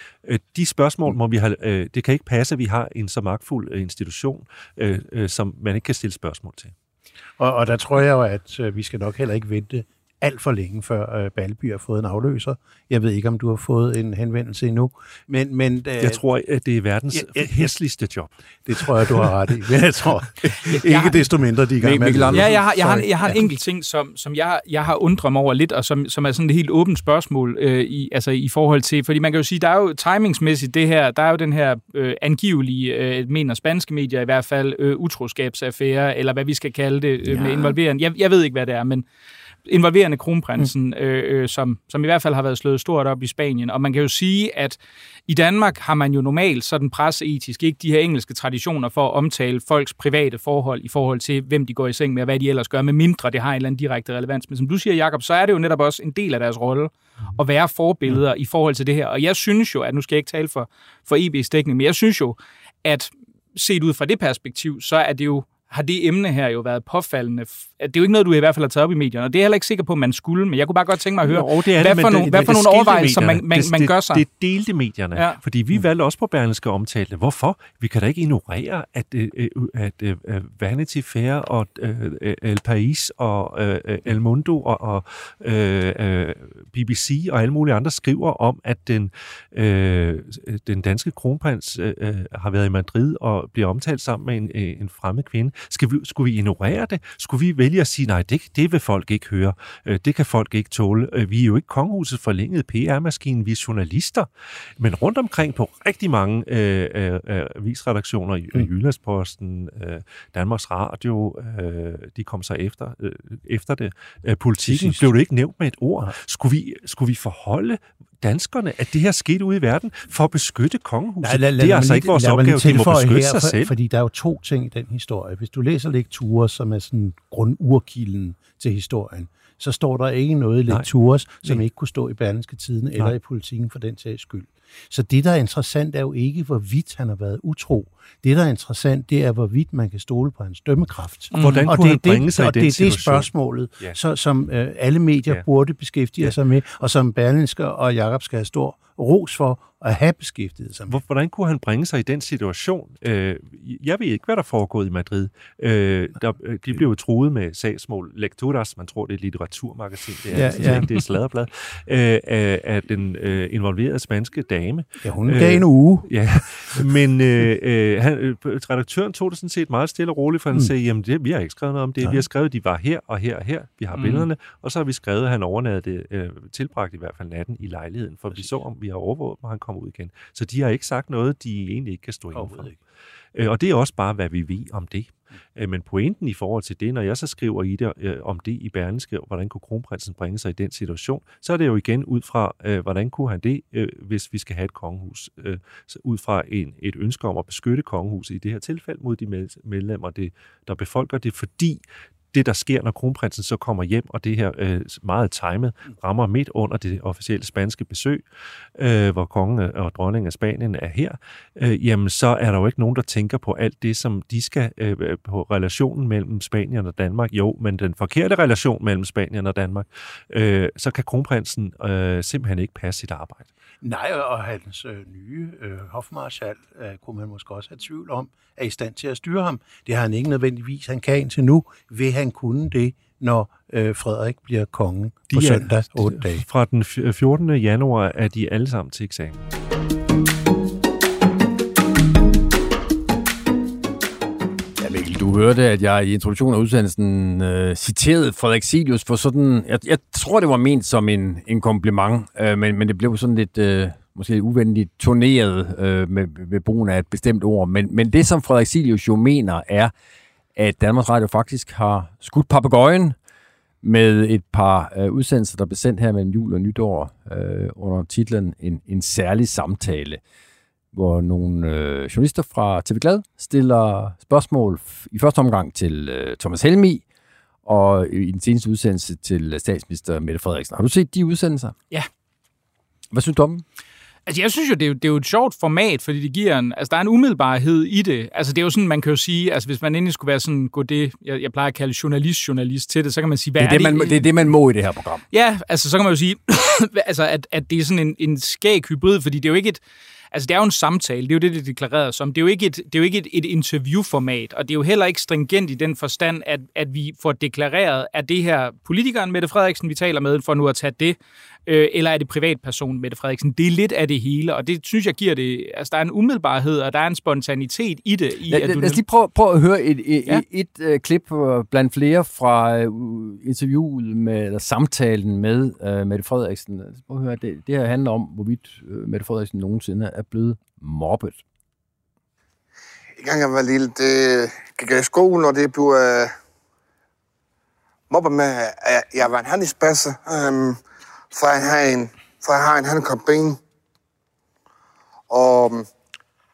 De spørgsmål må vi have, det kan ikke passe, at vi har en så magtfuld institution, som man ikke kan stille spørgsmål til. Og, og der tror jeg jo, at vi skal nok heller ikke vente alt for længe, før øh, Balby har fået en afløser. Jeg ved ikke, om du har fået en henvendelse endnu. Men, men, øh, jeg tror, at det er verdens ja, hæsligste job. Det tror jeg, du har ret i. Men jeg tror ikke har, desto mindre, de er i gang med Ja, jeg har, jeg har, jeg har en enkelt ting, som, som jeg, jeg har undret mig over lidt, og som, som er sådan et helt åbent spørgsmål øh, i, altså i forhold til, fordi man kan jo sige, der er jo timingsmæssigt det her, der er jo den her øh, angivelige, øh, mener spanske medier i hvert fald, øh, utroskabsaffære, eller hvad vi skal kalde det, øh, ja. med involvering. Jeg, jeg ved ikke, hvad det er, men involverende kronprinsen, mm. øh, øh, som, som i hvert fald har været slået stort op i Spanien. Og man kan jo sige, at i Danmark har man jo normalt sådan presseetisk ikke de her engelske traditioner for at omtale folks private forhold i forhold til, hvem de går i seng med, og hvad de ellers gør, med mindre det har en eller anden direkte relevans. Men som du siger, Jakob, så er det jo netop også en del af deres rolle at være forbilleder mm. i forhold til det her. Og jeg synes jo, at nu skal jeg ikke tale for, for EB's dækning, men jeg synes jo, at set ud fra det perspektiv, så er det jo har det emne her jo været påfaldende. Det er jo ikke noget, du i hvert fald har taget op i medierne, og det er jeg heller ikke sikker på, at man skulle, men jeg kunne bare godt tænke mig at høre, jo, det er hvad, det, for nogle, det, hvad for nogle overvejelser man, man, det, man gør sig. Det, det delte medierne, ja. fordi vi valgte også på Berlingske omtale. Hvorfor? Vi kan da ikke ignorere, at, øh, øh, at, at, at Vanity Fair og El País og El Mundo og, og BBC og alle mulige andre skriver om, at den, den danske kronprins har været i Madrid og bliver omtalt sammen med en, en fremmed kvinde Skal vi, skulle vi ignorere det? Skulle vi vælge at sige, nej, det, det vil folk ikke høre. Øh, det kan folk ikke tåle. Øh, vi er jo ikke kongehuset forlænget PR-maskinen, vi er journalister. Men rundt omkring på rigtig mange øh, øh, øh avisredaktioner, mm. Jyllandsposten, øh, Danmarks Radio, øh, de kom så efter, øh, efter det. Øh, politikken blev det ikke nævnt med et ord. Skulle vi, skulle vi forholde danskerne, at det her skete ude i verden for at beskytte kongehuset. Nej, lad, lad, det er altså ikke vores opgave, de må beskytte her, sig selv. Fordi der er jo to ting i den historie. Hvis du læser lekturer, som er sådan grundurkilden til historien, så står der ikke noget i lekturer, som ikke kunne stå i Berlingske Tiden eller Nej. i politikken for den sags skyld. Så det, der er interessant, er jo ikke, hvorvidt han har været utro. Det, der er interessant, det er, hvorvidt man kan stole på hans dømmekraft. Mm. Hvordan kunne og det, han bringe sig og i den det er det spørgsmålet, ja. så, som øh, alle medier ja. burde beskæftige ja. sig med, og som Berlinske og Jakob skal have stor ros for at have beskæftiget sig med. Hvordan kunne han bringe sig i den situation? Øh, jeg ved ikke, hvad der foregår i Madrid. Øh, der, øh, de blev jo truet med sagsmål. Lecturas, man tror, det er et litteraturmagasin, det er, ja, altså ja. det er sladderblad, øh, af den øh, involverede spanske dame. Ja, hun gav øh, en uge. Ja, men øh, øh, han, øh, redaktøren tog det sådan set meget stille og roligt, for han mm. sagde, jamen det, vi har ikke skrevet noget om det. Nej. Vi har skrevet, at de var her og her og her. Vi har mm. billederne, og så har vi skrevet, at han overnattede, øh, tilbragt i hvert fald natten i lejligheden, for vi så, om vi har overvåget og han kom ud igen. Så de har ikke sagt noget, de egentlig ikke kan stå inden for. Ikke. Øh, og det er også bare, hvad vi ved om det. Øh, men pointen i forhold til det, når jeg så skriver i det, øh, om det i Berlingske, hvordan kunne kronprinsen bringe sig i den situation, så er det jo igen ud fra, øh, hvordan kunne han det, øh, hvis vi skal have et kongehus, øh, så ud fra en, et ønske om at beskytte kongehuset i det her tilfælde mod de medlemmer, det, der befolker det, fordi det, der sker, når kronprinsen så kommer hjem, og det her øh, meget timet rammer midt under det officielle spanske besøg, øh, hvor kongen øh, og dronningen af Spanien er her, øh, jamen så er der jo ikke nogen, der tænker på alt det, som de skal øh, øh, på relationen mellem Spanien og Danmark. Jo, men den forkerte relation mellem Spanien og Danmark, øh, så kan kronprinsen øh, simpelthen ikke passe sit arbejde. Nej, og hans øh, nye øh, hofmarschall øh, kunne man måske også have tvivl om, er i stand til at styre ham. Det har han ikke nødvendigvis. Han kan indtil nu. Vil han kunne det, når øh, Frederik bliver konge de på søndag 8 dage? Fra den 14. januar er de alle sammen til eksamen. Du hørte, at jeg i introduktionen af udsendelsen øh, citerede Frederik Silius for sådan, jeg, jeg tror, det var ment som en, en kompliment, øh, men, men det blev sådan lidt, øh, måske uvenligt turneret øh, med, med brugen af et bestemt ord. Men, men det, som Frederik Silius jo mener, er, at Danmarks Radio faktisk har skudt papegøjen med et par øh, udsendelser, der blev sendt her mellem jul og nytår øh, under titlen En, en særlig samtale hvor nogle øh, journalister fra TV Glad stiller spørgsmål i første omgang til øh, Thomas Helmi, og i den seneste udsendelse til statsminister Mette Frederiksen. Har du set de udsendelser? Ja. Hvad synes du om dem? Altså, jeg synes jo, det er, jo, det er jo et sjovt format, fordi det giver en, altså, der er en umiddelbarhed i det. Altså, det er jo sådan, man kan jo sige, altså, hvis man endelig skulle være sådan, gå det, jeg, jeg plejer at kalde journalist-journalist til det, så kan man sige, hvad det er, det, man, det er det, man må i det her program. Ja, altså, så kan man jo sige, altså, at, at det er sådan en, en skæg hybrid, fordi det er jo ikke et, Altså, det er jo en samtale. Det er jo det, det deklarerer som. Det er jo ikke et, det er jo ikke et, et interviewformat, og det er jo heller ikke stringent i den forstand, at, at vi får deklareret, at det her politikeren Mette Frederiksen, vi taler med, for nu at tage det, øh, eller er det privatperson Mette Frederiksen? Det er lidt af det hele, og det synes jeg giver det... Altså, der er en umiddelbarhed, og der er en spontanitet i det. I, lad, at du... lad os lige prøve, prøve at høre et, et, ja. et, et, uh, klip blandt flere fra uh, interviewet med, eller samtalen med uh, Mette Frederiksen. Prøv at høre, det, det her handler om, hvorvidt uh, Mette Frederiksen nogensinde er blevet mobbet. En gang jeg var lille, det gik jeg i skolen, og det blev uh, mobbet med, at jeg var en handelsbasse. Um, for at have en, for at have en handicapben. Og um,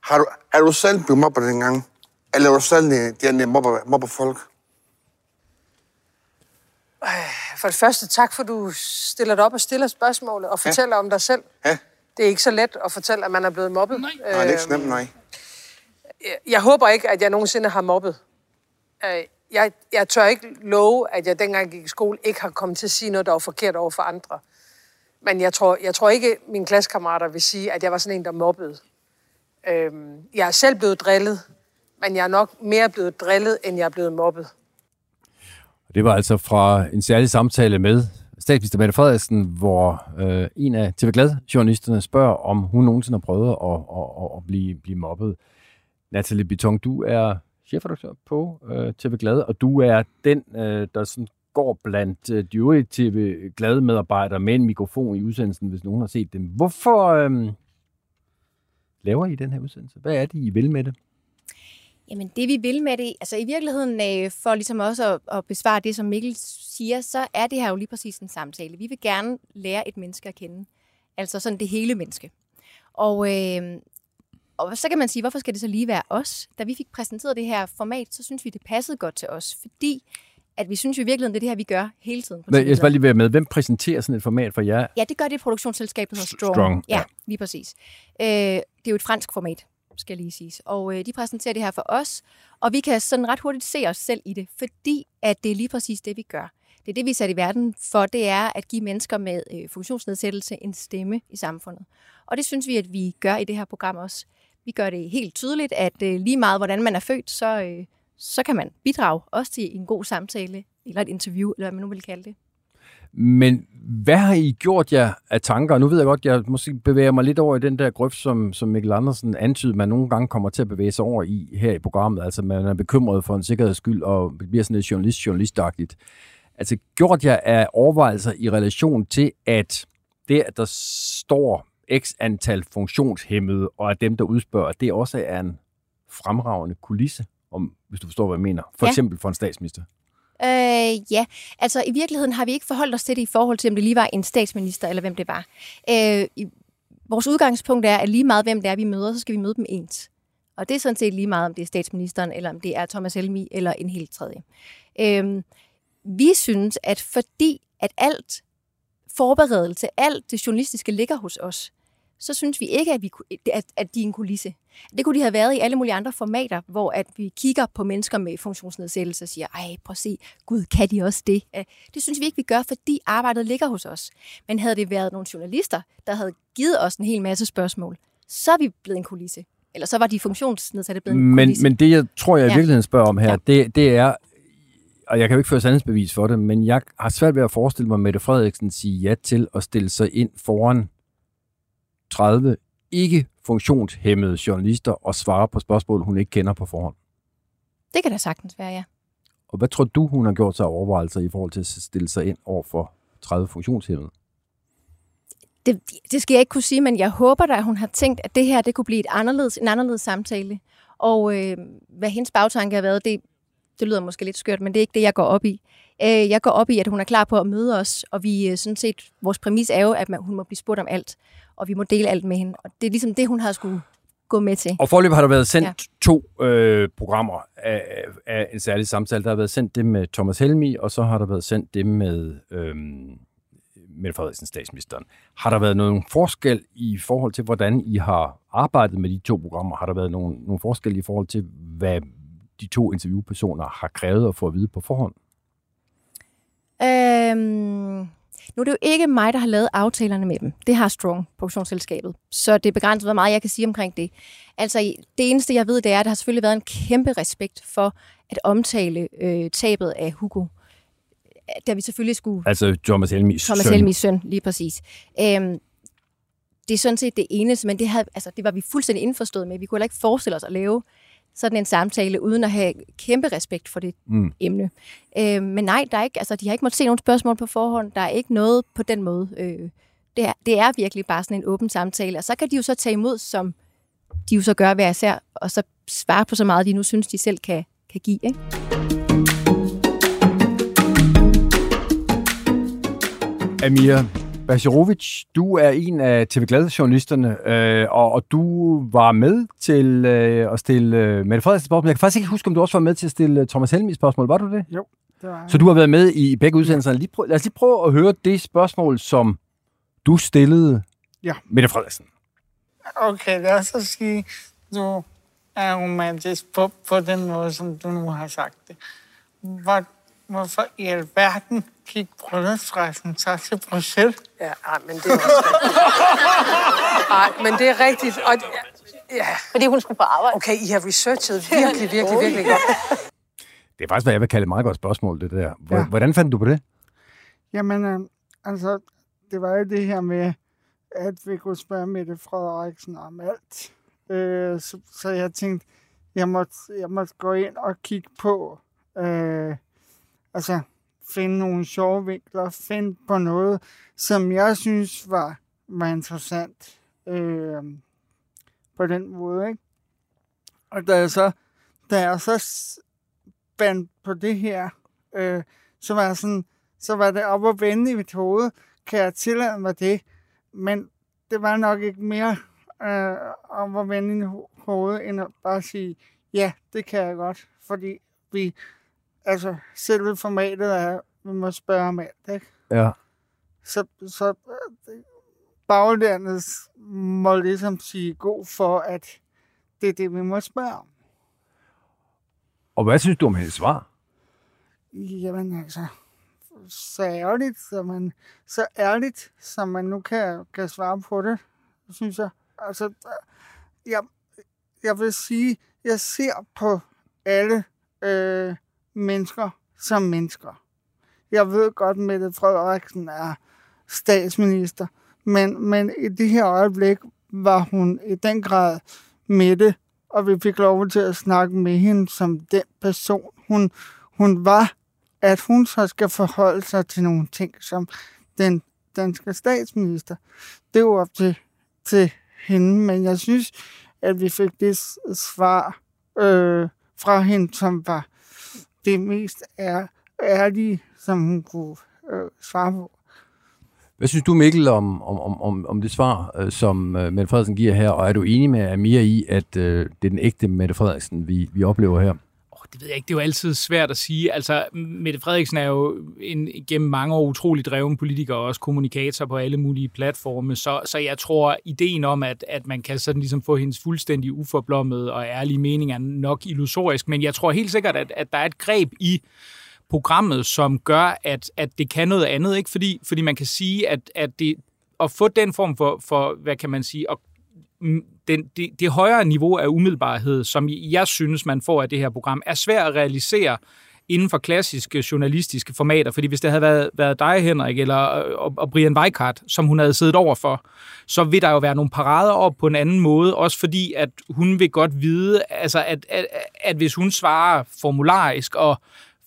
har du, er du selv blevet mobbet dengang? Eller er du selv den, der mobber, mobber folk? For det første, tak for, at du stiller dig op og stiller spørgsmålet og fortæller ja. om dig selv. Ja. Det er ikke så let at fortælle, at man er blevet mobbet. Nej, nej det er ikke så nemt, nej. Jeg, jeg håber ikke, at jeg nogensinde har mobbet. Øh, jeg, jeg tør ikke love, at jeg dengang gik i skole ikke har kommet til at sige noget, der var forkert over for andre. Men jeg tror, jeg tror ikke, at mine klassekammerater vil sige, at jeg var sådan en, der mobbede. Øhm, jeg er selv blevet drillet, men jeg er nok mere blevet drillet, end jeg er blevet mobbet. Det var altså fra en særlig samtale med statsminister Mette Frederiksen, hvor øh, en af TV Glad-journalisterne spørger, om hun nogensinde har prøvet at, at, at, at blive, blive mobbet. Natalie Biton, du er chefredaktør på øh, TV Glad, og du er den, øh, der sådan går blandt øh, de øvrige TV Glade medarbejdere med en mikrofon i udsendelsen, hvis nogen har set den. Hvorfor øh, laver I den her udsendelse? Hvad er det, I vil med det? Jamen det vi vil med det, altså i virkeligheden øh, for ligesom også at, at besvare det, som Mikkel siger, så er det her jo lige præcis en samtale. Vi vil gerne lære et menneske at kende. Altså sådan det hele menneske. Og, øh, og så kan man sige, hvorfor skal det så lige være os? Da vi fik præsenteret det her format, så synes vi, det passede godt til os, fordi at vi synes jo i virkeligheden, det er det her, vi gør hele tiden. På jeg skal bare lige være med. Hvem præsenterer sådan et format for jer? Ja, det gør det produktionsselskab, der hedder Strong. Strong, ja. ja. lige præcis. Øh, det er jo et fransk format, skal lige siges. Og øh, de præsenterer det her for os, og vi kan sådan ret hurtigt se os selv i det, fordi at det er lige præcis det, vi gør. Det er det, vi er sat i verden for, det er at give mennesker med øh, funktionsnedsættelse en stemme i samfundet. Og det synes vi, at vi gør i det her program også. Vi gør det helt tydeligt, at øh, lige meget hvordan man er født, så, øh, så kan man bidrage også til en god samtale, eller et interview, eller hvad man nu vil kalde det. Men hvad har I gjort jer af tanker? Nu ved jeg godt, jeg måske bevæger mig lidt over i den der grøft, som, som Mikkel Andersen antydede, man nogle gange kommer til at bevæge sig over i her i programmet. Altså man er bekymret for en sikkerheds skyld, og bliver sådan lidt journalist journalistagtigt. Altså gjort jer af overvejelser i relation til, at det, at der står x antal funktionshemmede, og at dem, der udspørger, det også er en fremragende kulisse, om, hvis du forstår, hvad jeg mener. For Ja. eksempel for en statsminister. Øh, ja, altså i virkeligheden har vi ikke forholdt os til det i forhold til, om det lige var en statsminister, eller hvem det var. Øh, vores udgangspunkt er, at lige meget hvem det er, vi møder, så skal vi møde dem ens. Og det er sådan set lige meget, om det er statsministeren, eller om det er Thomas Helmi, eller en helt tredje. Øh, vi synes, at fordi at alt forberedelse, alt det journalistiske ligger hos os, så synes vi ikke, at, vi, at, at de er en kulisse. Det kunne de have været i alle mulige andre formater, hvor at vi kigger på mennesker med funktionsnedsættelse og siger, ej, prøv at se, gud, kan de også det? Det synes vi ikke, vi gør, fordi arbejdet ligger hos os. Men havde det været nogle journalister, der havde givet os en hel masse spørgsmål, så er vi blevet en kulisse. Eller så var de funktionsnedsatte blevet en Men, kulisse. men det, jeg tror, jeg i virkeligheden spørger om her, Ja. det, det er, og jeg kan jo ikke føre sandhedsbevis for det, men jeg har svært ved at forestille mig Mette Frederiksen sige ja til at stille sig ind foran 30 ikke funktionshemmede journalister og svare på spørgsmål, hun ikke kender på forhånd. Det kan da sagtens være, ja. Og hvad tror du, hun har gjort sig af overvejelser i forhold til at stille sig ind over for 30 funktionshemmede? Det, det skal jeg ikke kunne sige, men jeg håber da, at hun har tænkt, at det her det kunne blive et anderledes, en anderledes samtale. Og øh, hvad hendes bagtanke har været, det, det lyder måske lidt skørt, men det er ikke det, jeg går op i. Øh, jeg går op i, at hun er klar på at møde os, og vi øh, sådan set, vores præmis er jo, at man, hun må blive spurgt om alt, og vi må dele alt med hende. Og det er ligesom det, hun har skulle gå med til. Og forløb har der været sendt ja. to øh, programmer af, af en særlig samtale. Der har været sendt det med Thomas Helmi, og så har der været sendt det med øh, Mette Frederiksen, statsministeren. Har der været nogen forskel i forhold til, hvordan I har arbejdet med de to programmer? Har der været nogen, nogen forskel i forhold til, hvad de to interviewpersoner har krævet at få at vide på forhånd? Øhm, nu er det jo ikke mig, der har lavet aftalerne med dem. Det har Strong, produktionsselskabet. Så det er begrænset, hvor meget jeg kan sige omkring det. Altså, det eneste, jeg ved, det er, at der har selvfølgelig været en kæmpe respekt for at omtale øh, tabet af Hugo. Da vi selvfølgelig skulle... Altså Thomas Helmis Thomas søn. Helmis søn, lige præcis. Øhm, det er sådan set det eneste, men det, havde, altså, det var vi fuldstændig indforstået med. Vi kunne heller ikke forestille os at lave sådan en samtale, uden at have kæmpe respekt for det Mm. emne. Øh, men nej, der er ikke, altså, de har ikke måttet se nogen spørgsmål på forhånd. Der er ikke noget på den måde. Øh, det, er, det er virkelig bare sådan en åben samtale. Og så kan de jo så tage imod, som de jo så gør hver især, og så svare på så meget, de nu synes, de selv kan, kan give. Ikke? Amir Basirovic, du er en af TV Glad-journalisterne, øh, og, og du var med til øh, at stille øh, Mette Frederiksen spørgsmål. Jeg kan faktisk ikke huske, om du også var med til at stille øh, Thomas Helmi spørgsmål. Var du det? Jo, det var Så du har været med i begge udsendelserne. Lige prøv, lad os lige prøve at høre det spørgsmål, som du stillede Ja. Mette Frederiksen. Okay, lad os så sige, du er romantisk på, på den måde, som du nu har sagt det. Hvor, hvorfor i alverden gik bryllupsrejsen så til Bruxelles? Ja, ej, men det er. Ej, men det er rigtigt. Og, ja. Fordi hun skulle på arbejde. Okay, I har researchet virkelig, virkelig, virkelig godt. Det er faktisk, hvad jeg vil kalde et meget godt spørgsmål, det der. Hvor, Ja. Hvordan fandt du på det? Jamen, øh, altså, det var jo det her med, at vi kunne spørge Mette Frederiksen om alt. Øh, så, så jeg tænkte, jeg måtte, jeg måtte gå ind og kigge på, øh, altså finde nogle sjove vinkler, finde på noget, som jeg synes var, var interessant øh, på den måde. Ikke? Og da jeg så, da jeg så bandt på det her, øh, så var jeg sådan, så var det op og vende i mit hoved, kan jeg tillade mig det, men det var nok ikke mere øh, op at vende i hovedet, end at bare sige, ja, det kan jeg godt, fordi vi, altså, selve formatet er, vi må spørge om alt, ikke? Ja. Så, så baglandet må ligesom sige god for, at det er det, vi må spørge om. Og hvad synes du om hendes svar? Jamen altså, så ærligt, så, man, så ærligt, som man nu kan, kan svare på det, synes jeg. Altså, jeg, jeg vil sige, jeg ser på alle øh, mennesker som mennesker. Jeg ved godt, Mette Frederiksen er statsminister, men, men i det her øjeblik var hun i den grad Mette, og vi fik lov til at snakke med hende som den person, hun, hun var, at hun så skal forholde sig til nogle ting som den danske statsminister. Det er jo op til, til hende, men jeg synes, at vi fik det svar øh, fra hende, som var det mest er, ærlige, som hun kunne øh, svare på. Hvad synes du, Mikkel, om, om, om, om det svar, øh, som øh, Mette Frederiksen giver her, og er du enig med Amir i, at øh, det er den ægte Mette Frederiksen, vi, vi oplever her? Det ved jeg ikke, det er jo altid svært at sige. Altså, Mette Frederiksen er jo en, gennem mange år utrolig dreven politiker, og også kommunikator på alle mulige platforme, så, så jeg tror, ideen om, at, at man kan sådan ligesom få hendes fuldstændig uforblommede og ærlige mening, er nok illusorisk, men jeg tror helt sikkert, at, at der er et greb i programmet, som gør, at, at det kan noget andet, ikke? Fordi, fordi man kan sige, at, at det, at få den form for, for, hvad kan man sige, at den, det, det højere niveau af umiddelbarhed, som jeg synes, man får af det her program, er svært at realisere inden for klassiske journalistiske formater. Fordi hvis det havde været, været dig, Henrik, eller og, og Brian Weikart, som hun havde siddet over for, så vil der jo være nogle parader op på en anden måde, også fordi, at hun vil godt vide, altså at, at, at hvis hun svarer formularisk og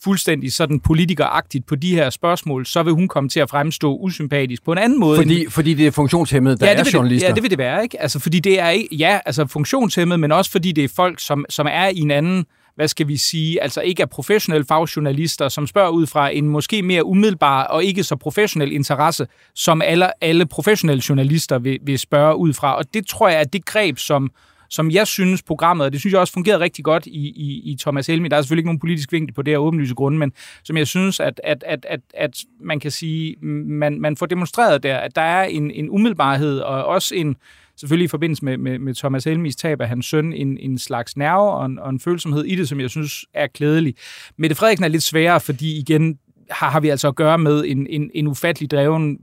fuldstændig sådan politikeragtigt på de her spørgsmål, så vil hun komme til at fremstå usympatisk på en anden måde. Fordi, end... fordi det er funktionshemmet, der ja, det er journalister? Det, ja, det vil det være, ikke? Altså, fordi det er, ja, altså funktionshemmet, men også fordi det er folk, som, som er i en anden hvad skal vi sige, altså ikke er professionelle fagjournalister, som spørger ud fra en måske mere umiddelbar og ikke så professionel interesse, som alle, alle professionelle journalister vil, vil spørge ud fra. Og det tror jeg er det greb, som, som jeg synes programmet, og det synes jeg også fungerede rigtig godt i, i, i Thomas Helmi, der er selvfølgelig ikke nogen politisk vinkel på det her åbenlyse grunde, men som jeg synes, at, at, at, at, at man kan sige, man, man får demonstreret der, at der er en, en umiddelbarhed og også en, selvfølgelig i forbindelse med, med, med Thomas Helmis tab af hans søn, en, en slags nerve og en, og en følsomhed i det, som jeg synes er klædelig. Mette Frederiksen er lidt sværere, fordi igen har, har vi altså at gøre med en, en, en ufattelig dreven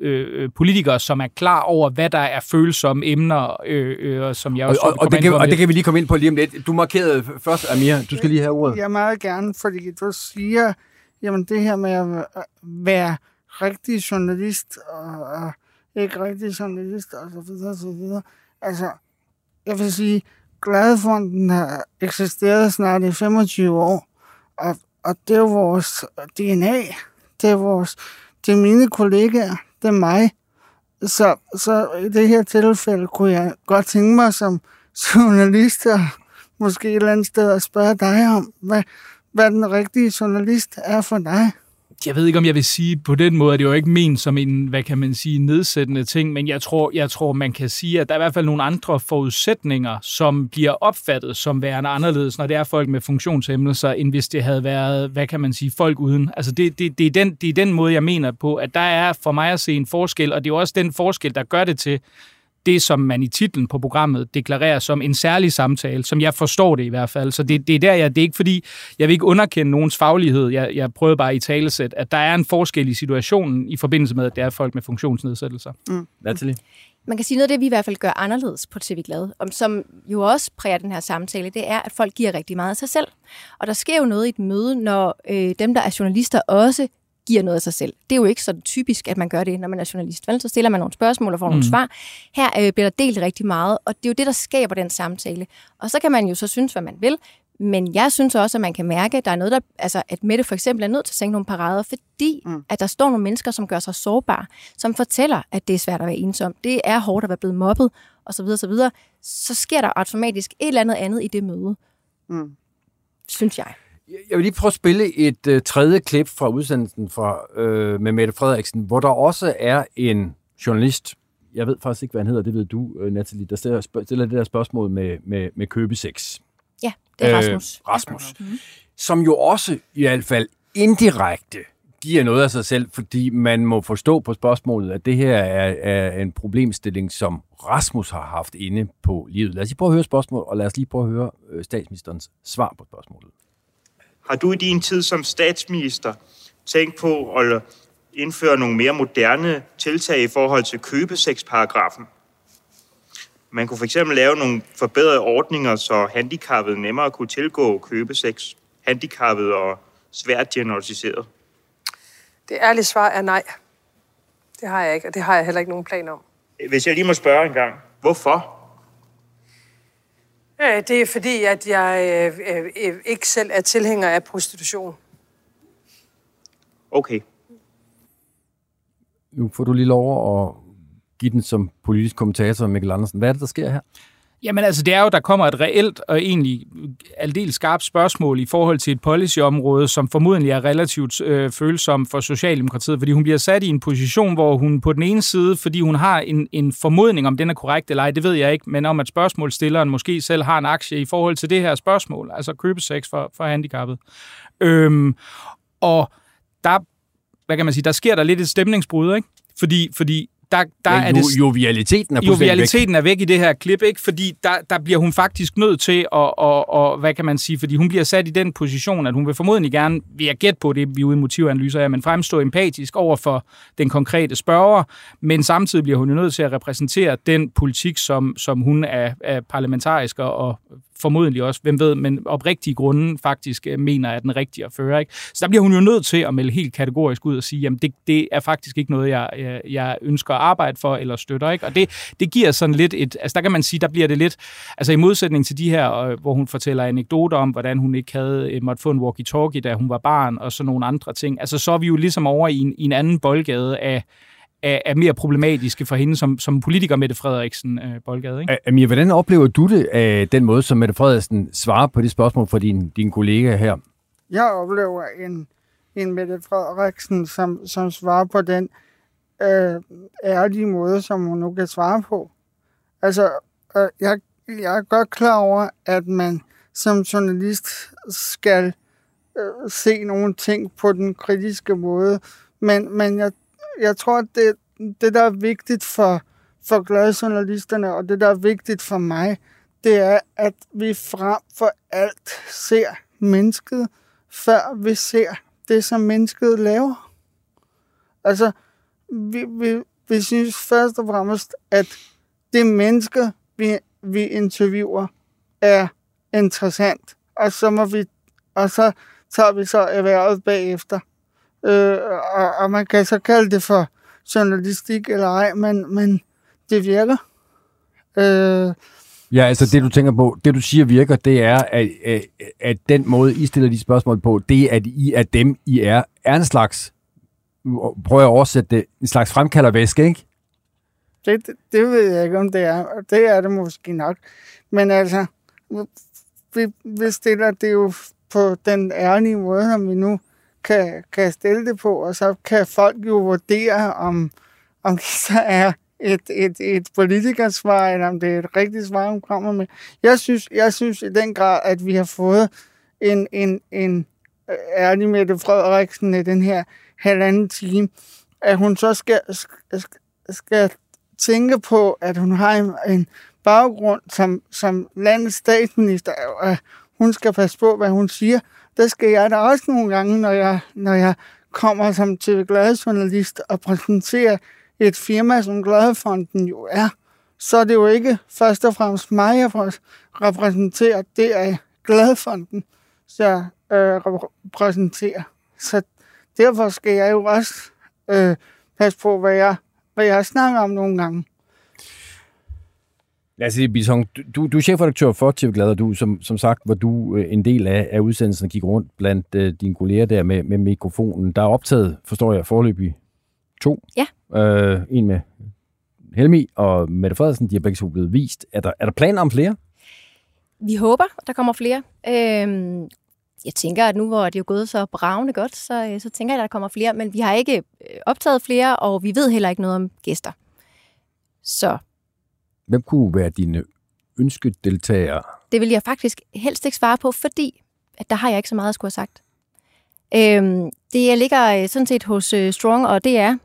øh, politikere, som er klar over, hvad der er følsomme emner, øh, øh, som jeg også og, og, og, det kan, og det kan vi lige komme ind på lige om lidt. Du markerede først, Amir. Du skal lige have ordet. Jeg meget gerne, fordi du siger, jamen det her med at være rigtig journalist og, og ikke rigtig journalist og så videre, så videre. Altså, jeg vil sige, Gladefonden har eksisteret snart i 25 år, og, og det er vores DNA. Det er vores, det er mine kollegaer, det mig. Så, så i det her tilfælde kunne jeg godt tænke mig som journalist og måske et eller andet sted at spørge dig om, hvad, hvad den rigtige journalist er for dig jeg ved ikke, om jeg vil sige på den måde, at det jo ikke ment som en, hvad kan man sige, nedsættende ting, men jeg tror, jeg tror, man kan sige, at der er i hvert fald nogle andre forudsætninger, som bliver opfattet som værende anderledes, når det er folk med funktionshæmmelser, end hvis det havde været, hvad kan man sige, folk uden. Altså det, det, det, er den, det er den måde, jeg mener på, at der er for mig at se en forskel, og det er også den forskel, der gør det til, det, som man i titlen på programmet deklarerer som en særlig samtale, som jeg forstår det i hvert fald. Så det, det er der, jeg, det er ikke fordi, jeg vil ikke underkende nogens faglighed. Jeg, jeg prøver bare i talesæt, at der er en forskel i situationen i forbindelse med, at det er folk med funktionsnedsættelser. Mm. Natalie? Man kan sige noget af det, vi i hvert fald gør anderledes på TV Glad, om, som jo også præger den her samtale, det er, at folk giver rigtig meget af sig selv. Og der sker jo noget i et møde, når øh, dem, der er journalister, også giver noget af sig selv. Det er jo ikke så typisk, at man gør det, når man er journalist. Vel? Så stiller man nogle spørgsmål og får mm. nogle svar. Her øh, bliver der delt rigtig meget, og det er jo det, der skaber den samtale. Og så kan man jo så synes, hvad man vil, men jeg synes også, at man kan mærke, at der er noget, der, altså, at Mette for eksempel er nødt til at sænke nogle parader, fordi mm. at der står nogle mennesker, som gør sig sårbare, som fortæller, at det er svært at være ensom. Det er hårdt at være blevet mobbet, osv. osv. Så sker der automatisk et eller andet andet i det møde. Mm. Synes jeg. Jeg vil lige prøve at spille et uh, tredje klip fra udsendelsen fra, uh, med Mette Frederiksen, hvor der også er en journalist, jeg ved faktisk ikke, hvad han hedder, det ved du, uh, Nathalie, der stiller, stiller det der spørgsmål med, med, med købesex. Ja, det er Rasmus. Øh, Rasmus. Ja. Mm-hmm. Som jo også i hvert fald indirekte giver noget af sig selv, fordi man må forstå på spørgsmålet, at det her er, er en problemstilling, som Rasmus har haft inde på livet. Lad os lige prøve at høre spørgsmålet, og lad os lige prøve at høre statsministerens svar på spørgsmålet. Har du i din tid som statsminister tænkt på at indføre nogle mere moderne tiltag i forhold til købesexparagrafen? Man kunne fx lave nogle forbedrede ordninger, så handicappede nemmere kunne tilgå købesex. Handicappede og svært diagnostiseret. Det ærlige svar er nej. Det har jeg ikke, og det har jeg heller ikke nogen plan om. Hvis jeg lige må spørge en gang, hvorfor? Det er fordi, at jeg øh, øh, ikke selv er tilhænger af prostitution. Okay. Nu får du lige lov at give den som politisk kommentator, Mikkel Andersen. Hvad er det, der sker her? Jamen altså, det er jo, der kommer et reelt og egentlig aldeles skarpt spørgsmål i forhold til et policyområde, som formodentlig er relativt øh, følsom for Socialdemokratiet, fordi hun bliver sat i en position, hvor hun på den ene side, fordi hun har en, en formodning, om den er korrekt eller ej, det ved jeg ikke, men om at spørgsmålstilleren måske selv har en aktie i forhold til det her spørgsmål, altså købesex for, for handicappet. Øhm, og der, hvad kan man sige, der sker der lidt et stemningsbrud, ikke? Fordi, fordi der, der er det... Jovialiteten er Jovialiteten væk. er væk i det her klip, ikke? Fordi der, der bliver hun faktisk nødt til at, og, og, hvad kan man sige, fordi hun bliver sat i den position, at hun vil formodentlig gerne, vi er gæt på det, vi er ude i motivanalyser af, men fremstå empatisk over for den konkrete spørger, men samtidig bliver hun jo nødt til at repræsentere den politik, som, som hun er, er parlamentarisk og formodentlig også, hvem ved, men oprigtige grunde faktisk øh, mener er den rigtige at føre. Ikke? Så der bliver hun jo nødt til at melde helt kategorisk ud og sige, jamen det, det er faktisk ikke noget, jeg, jeg, jeg ønsker at arbejde for eller støtter. Ikke? Og det, det giver sådan lidt et, altså der kan man sige, der bliver det lidt, altså i modsætning til de her, øh, hvor hun fortæller anekdoter om, hvordan hun ikke havde måtte få en walkie-talkie, da hun var barn, og så nogle andre ting. Altså så er vi jo ligesom over i en, i en anden boldgade af, er, er mere problematiske for hende som, som politiker, Mette Frederiksen øh, Boldgade. Ikke? Amir, hvordan oplever du det af den måde, som Mette Frederiksen svarer på det spørgsmål fra din, din kollega her? Jeg oplever en, en Mette Frederiksen, som, som svarer på den øh, ærlige måde, som hun nu kan svare på. Altså, øh, jeg, jeg er godt klar over, at man som journalist skal øh, se nogle ting på den kritiske måde, men, men jeg jeg tror, det, det, der er vigtigt for, for glade journalisterne, og det, der er vigtigt for mig, det er, at vi frem for alt ser mennesket, før vi ser det, som mennesket laver. Altså, vi, vi, vi synes først og fremmest, at det menneske, vi, vi interviewer, er interessant. Og så, må vi, og så tager vi så erhvervet bagefter. Øh, og, og man kan så kalde det for journalistik eller ej, men, men det virker. Øh, Ja, altså det du tænker på, det du siger virker, det er, at, at, at den måde, I stiller de spørgsmål på, det er, at I er dem, I er, er en slags, prøver jeg at oversætte det, en slags fremkaldervæske, ikke? Det, det, det ved jeg ikke, om det er. Det er det måske nok. Men altså, vi, vi stiller det jo på den ærlige måde, som vi nu kan, kan stille det på, og så kan folk jo vurdere, om, om det så er et, et, et politikersvar, eller om det er et rigtigt svar, hun kommer med. Jeg synes, jeg synes i den grad, at vi har fået en, en, en øh, ærlig Mette Frederiksen i den her halvanden time, at hun så skal, skal, skal tænke på, at hun har en, en baggrund som, som landets statsminister, og hun skal passe på, hvad hun siger, der skal jeg da også nogle gange, når jeg, når jeg kommer som tv journalist og præsenterer et firma, som Gladefonden jo er, så er det jo ikke først og fremmest mig, jeg repræsenterer. Det er Gladefonden, jeg øh, repræsenterer. Så derfor skal jeg jo også øh, passe på, hvad jeg, hvad jeg snakker om nogle gange. Lad os sige, Bison, du, du er chefredaktør for TV Glad, og du, som, som sagt, var du øh, en del af, af udsendelsen og gik rundt blandt uh, dine kolleger der med, med mikrofonen. Der er optaget, forstår jeg, forløbig to. Ja. Uh, en med Helmi og Mette Frederiksen, de er begge to blevet vist. Er der, er der planer om flere? Vi håber, der kommer flere. Øhm, jeg tænker, at nu hvor det er gået så bravende godt, så, så tænker jeg, at der kommer flere. Men vi har ikke optaget flere, og vi ved heller ikke noget om gæster. Så Hvem kunne være dine ønskedeltagere? Det vil jeg faktisk helst ikke svare på, fordi at der har jeg ikke så meget at skulle have sagt. Øhm, det ligger sådan set hos øh, Strong, og det er,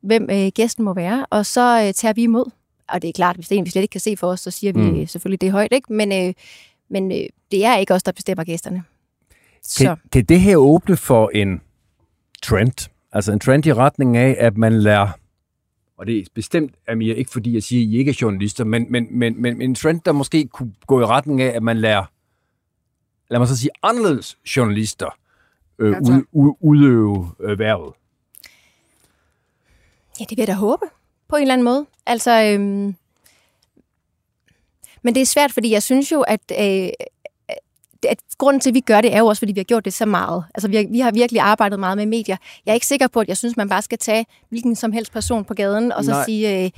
hvem øh, gæsten må være, og så øh, tager vi imod. Og det er klart, hvis det er en, vi slet ikke kan se for os, så siger vi mm. selvfølgelig, det er højt, ikke? Men, øh, men øh, det er ikke os, der bestemmer gæsterne. Så. Kan, kan det her åbne for en trend? Altså en trend i retning af, at man lærer og det er bestemt, Amir, ikke fordi jeg siger, at I ikke er journalister, men, men, men, men en trend, der måske kunne gå i retning af, at man lærer, lad mig så sige, anderledes journalister øh, ja, ud, ud, udøve øh, værvet. Ja, det vil jeg da håbe, på en eller anden måde. Altså, øhm, men det er svært, fordi jeg synes jo, at øh, at grunden til, at vi gør det, er jo også, fordi vi har gjort det så meget. Altså, vi har, vi har virkelig arbejdet meget med medier. Jeg er ikke sikker på, at jeg synes, man bare skal tage hvilken som helst person på gaden, og så nej. sige, øh,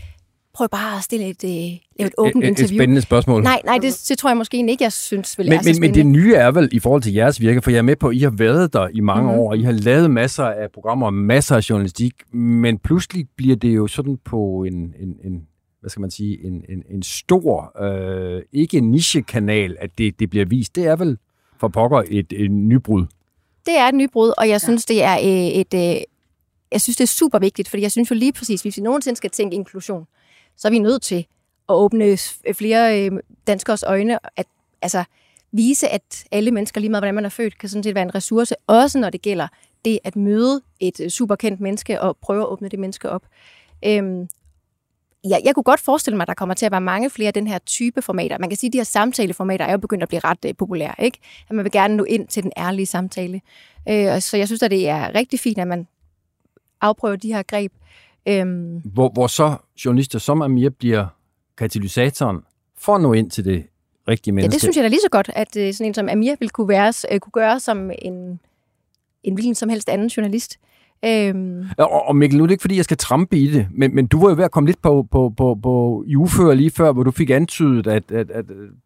prøv bare at stille et, øh, lave et åbent et, interview. Et spændende spørgsmål. Nej, nej det, det tror jeg måske ikke, jeg synes vil men, men, men det nye er vel i forhold til jeres virke, for jeg er med på, at I har været der i mange mm-hmm. år, og I har lavet masser af programmer, masser af journalistik, men pludselig bliver det jo sådan på en, en, en hvad skal man sige, en, en, en stor, øh, ikke niche-kanal, at det, det bliver vist. Det er vel for pokker et, et nybrud. Det er et nybrud, og jeg synes, det er øh, et, et, øh, jeg synes, det er super vigtigt, fordi jeg synes jo lige præcis, hvis vi nogensinde skal tænke inklusion, så er vi nødt til at åbne flere øh, danskers øjne, at altså, vise, at alle mennesker, lige meget hvordan man er født, kan sådan set være en ressource, også når det gælder det at møde et superkendt menneske og prøve at åbne det menneske op. Øhm, ja, jeg kunne godt forestille mig, at der kommer til at være mange flere af den her type formater. Man kan sige, at de her samtaleformater er jo begyndt at blive ret uh, populære. Ikke? At man vil gerne nå ind til den ærlige samtale. Uh, så jeg synes, at det er rigtig fint, at man afprøver de her greb. Um, hvor, hvor så journalister som Amir bliver katalysatoren for at nå ind til det rigtige menneske. Ja, det synes jeg da lige så godt, at uh, sådan en som Amir vil kunne, være, uh, kunne gøre som en, en hvilken som helst anden journalist. Øhm. Og, og Mikkel, nu er det ikke, fordi jeg skal trampe i det, men, men du var jo ved at komme lidt på, på, på, på i ufør lige før, hvor du fik antydet, at, at, at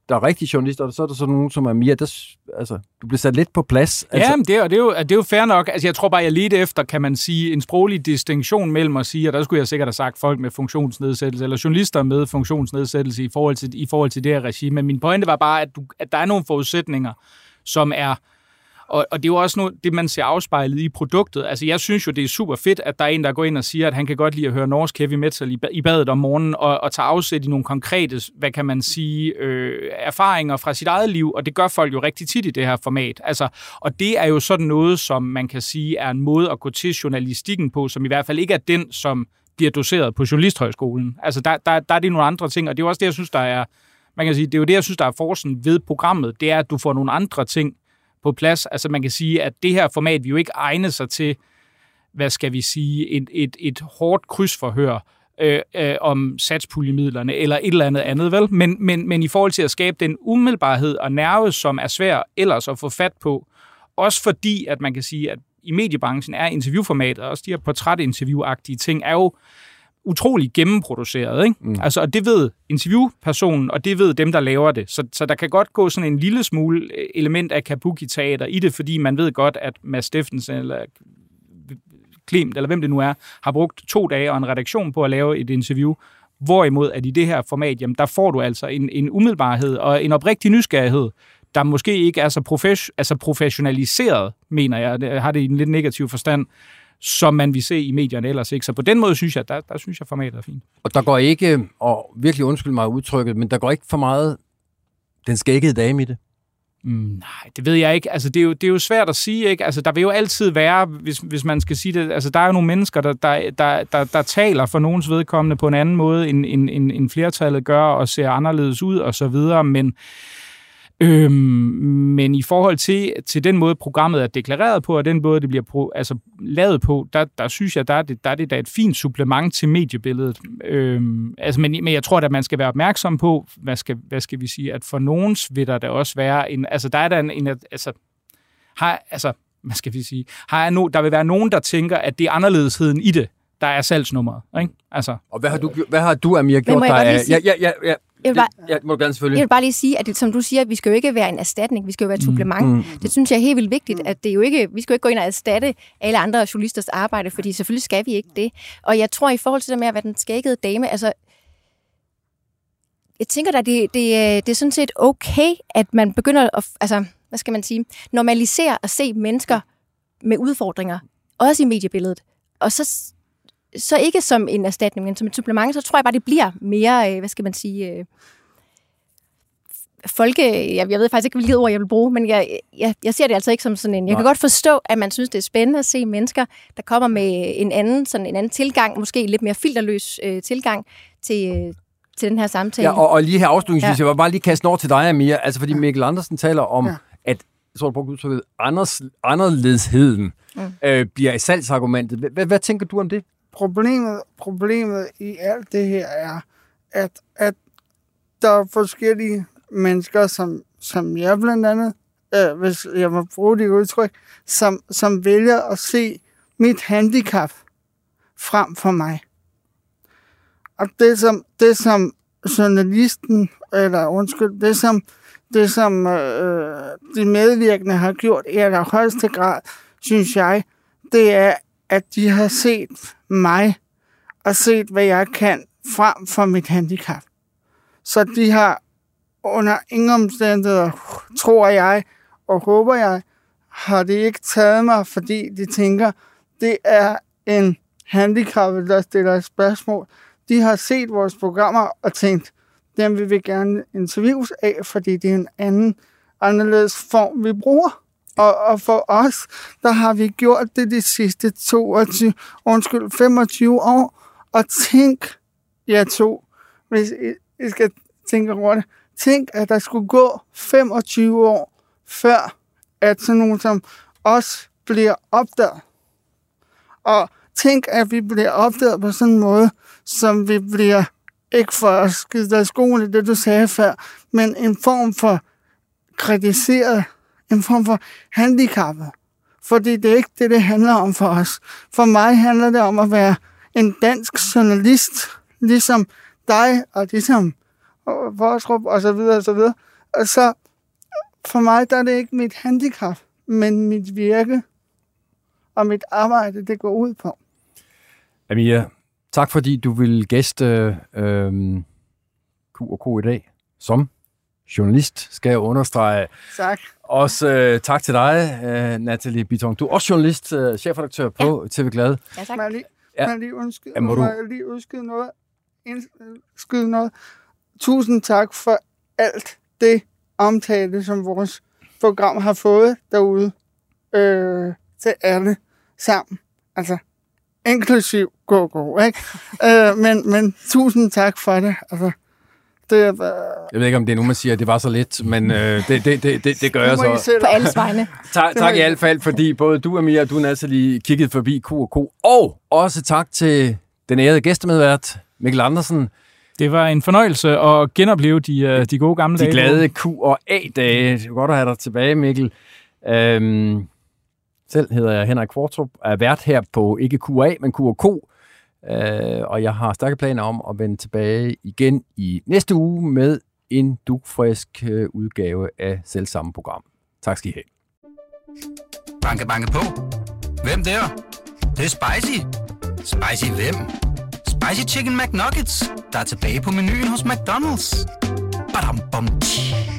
der er rigtige journalister, og så er der så nogen, som er mere, der, altså, du bliver sat lidt på plads. Altså. Ja, men det, er, det, er jo, det er jo fair nok. Altså, jeg tror bare, jeg lige efter, kan man sige, en sproglig distinktion mellem at sige, og der skulle jeg sikkert have sagt folk med funktionsnedsættelse, eller journalister med funktionsnedsættelse i forhold til, i forhold til det her regime. Men min pointe var bare, at, du, at der er nogle forudsætninger, som er og, og det er jo også noget, det, man ser afspejlet i produktet. Altså, jeg synes jo, det er super fedt, at der er en, der går ind og siger, at han kan godt lide at høre norsk heavy metal i, i badet om morgenen, og, og tager afsæt i nogle konkrete, hvad kan man sige, øh, erfaringer fra sit eget liv, og det gør folk jo rigtig tit i det her format. Altså, og det er jo sådan noget, som man kan sige er en måde at gå til journalistikken på, som i hvert fald ikke er den, som bliver doseret på Journalisthøjskolen. Altså, der, der, der er det nogle andre ting, og det er også det, jeg synes, der er man kan sige, det er jo det, jeg synes, der er forsen ved programmet, det er, at du får nogle andre ting på plads. Altså man kan sige, at det her format vil jo ikke egne sig til, hvad skal vi sige, et, et, et hårdt krydsforhør øh, øh, om satspuljemidlerne eller et eller andet andet, vel? Men, men, men i forhold til at skabe den umiddelbarhed og nerve, som er svær ellers at få fat på, også fordi, at man kan sige, at i mediebranchen er interviewformatet, også de her portrætinterviewagtige ting, er jo utrolig gennemproduceret. Ikke? Mm. Altså, og det ved interviewpersonen, og det ved dem, der laver det. Så, så der kan godt gå sådan en lille smule øh, element af kabuki-teater i det, fordi man ved godt, at Mads Steffensen eller Klimt, eller hvem det nu er, har brugt to dage og en redaktion på at lave et interview. Hvorimod, at i det her format, jamen, der får du altså en, en umiddelbarhed og en oprigtig nysgerrighed, der måske ikke er så profes, altså professionaliseret, mener jeg. Det har det i en lidt negativ forstand som man vil se i medierne ellers. Ikke? Så på den måde synes jeg, der, der synes jeg, formatet er fint. Og der går ikke, og virkelig undskyld mig udtrykket, men der går ikke for meget den skækkede dame i det. Mm, nej, det ved jeg ikke. Altså, det, er jo, det er jo svært at sige. Ikke? Altså, der vil jo altid være, hvis, hvis man skal sige det, altså, der er jo nogle mennesker, der, der, der, der, der taler for nogens vedkommende på en anden måde, end, end, end, end flertallet gør, og ser anderledes ud, og så videre. Men Øhm, men i forhold til, til den måde, programmet er deklareret på, og den måde, det bliver pro, altså, lavet på, der, der synes jeg, der er, det, der er det et fint supplement til mediebilledet. Øhm, altså, men, men jeg tror, at man skal være opmærksom på, hvad skal, hvad skal vi sige, at for nogens vil der da også være en, altså der er der en, en altså, har, altså, hvad skal vi sige, har jeg no, der vil være nogen, der tænker, at det er anderledesheden i det, der er salgsnummeret. Ikke? Altså. Og hvad har du, hvad har du Amir, gjort dig af? Ja, ja, ja, ja. Jeg vil, bare, ja, må du gerne selvfølgelig. jeg vil bare lige sige, at det, som du siger, vi skal jo ikke være en erstatning, vi skal jo være et supplement. Mm, mm, det synes jeg er helt vildt vigtigt, at det jo ikke, vi skal jo ikke gå ind og erstatte alle andre journalisters arbejde, fordi selvfølgelig skal vi ikke det. Og jeg tror i forhold til det med at være den skækkede dame, altså jeg tænker da, det, det, det er sådan set okay, at man begynder at, altså, hvad skal man sige, normalisere at se mennesker med udfordringer, også i mediebilledet. Og så så ikke som en erstatning, men som et supplement, så tror jeg bare, det bliver mere, øh, hvad skal man sige, øh, folke... Jeg, jeg ved faktisk ikke, hvilket ord jeg vil bruge, men jeg, jeg, jeg ser det altså ikke som sådan en... Jeg Nej. kan godt forstå, at man synes, det er spændende at se mennesker, der kommer med en anden, sådan en anden tilgang, måske lidt mere filterløs øh, tilgang til, øh, til den her samtale. Ja, og, og lige her afslutningsvis, ja. jeg vil bare lige kaste over til dig, Amir, altså fordi Mikkel Andersen taler om, ja. at jeg tror, du brugte udtrykket, anders, anderledesheden mm. øh, bliver et salgsargumentet. Hvad, hvad tænker du om det? Problemet, problemet i alt det her er, at, at der er forskellige mennesker, som, som jeg blandt andet, øh, hvis jeg må bruge det udtryk, som, som vælger at se mit handicap frem for mig. Og det som, det som journalisten, eller undskyld, det som, det som øh, de medvirkende har gjort i allerhøjeste grad, synes jeg, det er, at de har set mig og set, hvad jeg kan frem for mit handicap. Så de har under ingen omstændigheder, tror jeg og håber jeg, har de ikke taget mig, fordi de tænker, det er en handicappet, der stiller et spørgsmål. De har set vores programmer og tænkt, dem vil vi gerne interviews af, fordi det er en anden, anderledes form, vi bruger. Og, og for os, der har vi gjort det de sidste 22, undskyld, 25 år. Og tænk, ja to, hvis I, I skal tænke over det, tænk, at der skulle gå 25 år, før at sådan nogen som os bliver opdaget. Og tænk, at vi bliver opdaget på sådan en måde, som vi bliver, ikke for at skide dig skolen, det du sagde før, men en form for kritiseret en form for handicappet. Fordi det er ikke det, det handler om for os. For mig handler det om at være en dansk journalist, ligesom dig og ligesom Forsrup og så videre og så videre. Og så for mig der er det ikke mit handicap, men mit virke og mit arbejde, det går ud på. Amir, tak fordi du vil gæste øh, Q&K i dag som journalist, skal jeg understrege. Tak. Også øh, tak til dig, øh, Nathalie Biton. Du er også journalist, øh, chefredaktør på ja. TV Glad. Ja, tak. Må jeg lige, ja. må jeg lige udskyde, ja, må du... jeg lige udskyde noget? Indskyde noget? Tusind tak for alt det omtale, som vores program har fået derude øh, til alle sammen. Altså, inklusiv go-go, ikke? øh, men, men tusind tak for det. Altså, det er, jeg ved ikke, om det er nu, man siger, at det var så let, men øh, det, det, det, det, det gør jeg så. På alles vegne. tak, tak i hvert fald, fordi både du, Amir, og du, lige kiggede forbi Q&K. Og også tak til den ærede gæstemedvært, Mikkel Andersen. Det var en fornøjelse at genopleve de, øh, de gode gamle de dage. De glade Q- og A-dage. Det er godt at have dig tilbage, Mikkel. Øhm, selv hedder jeg Henrik Kvartrup, er vært her på ikke Q&A, men Q&K Øh, og jeg har stærke planer om at vende tilbage igen i næste uge med en dugfrisk øh, udgave af selv samme program. Tak skal I have. Banke, banke på. Hvem der? Det, det er spicy. Spicy hvem? Spicy Chicken McNuggets, der er tilbage på menuen hos McDonald's. Badum, bom, tji.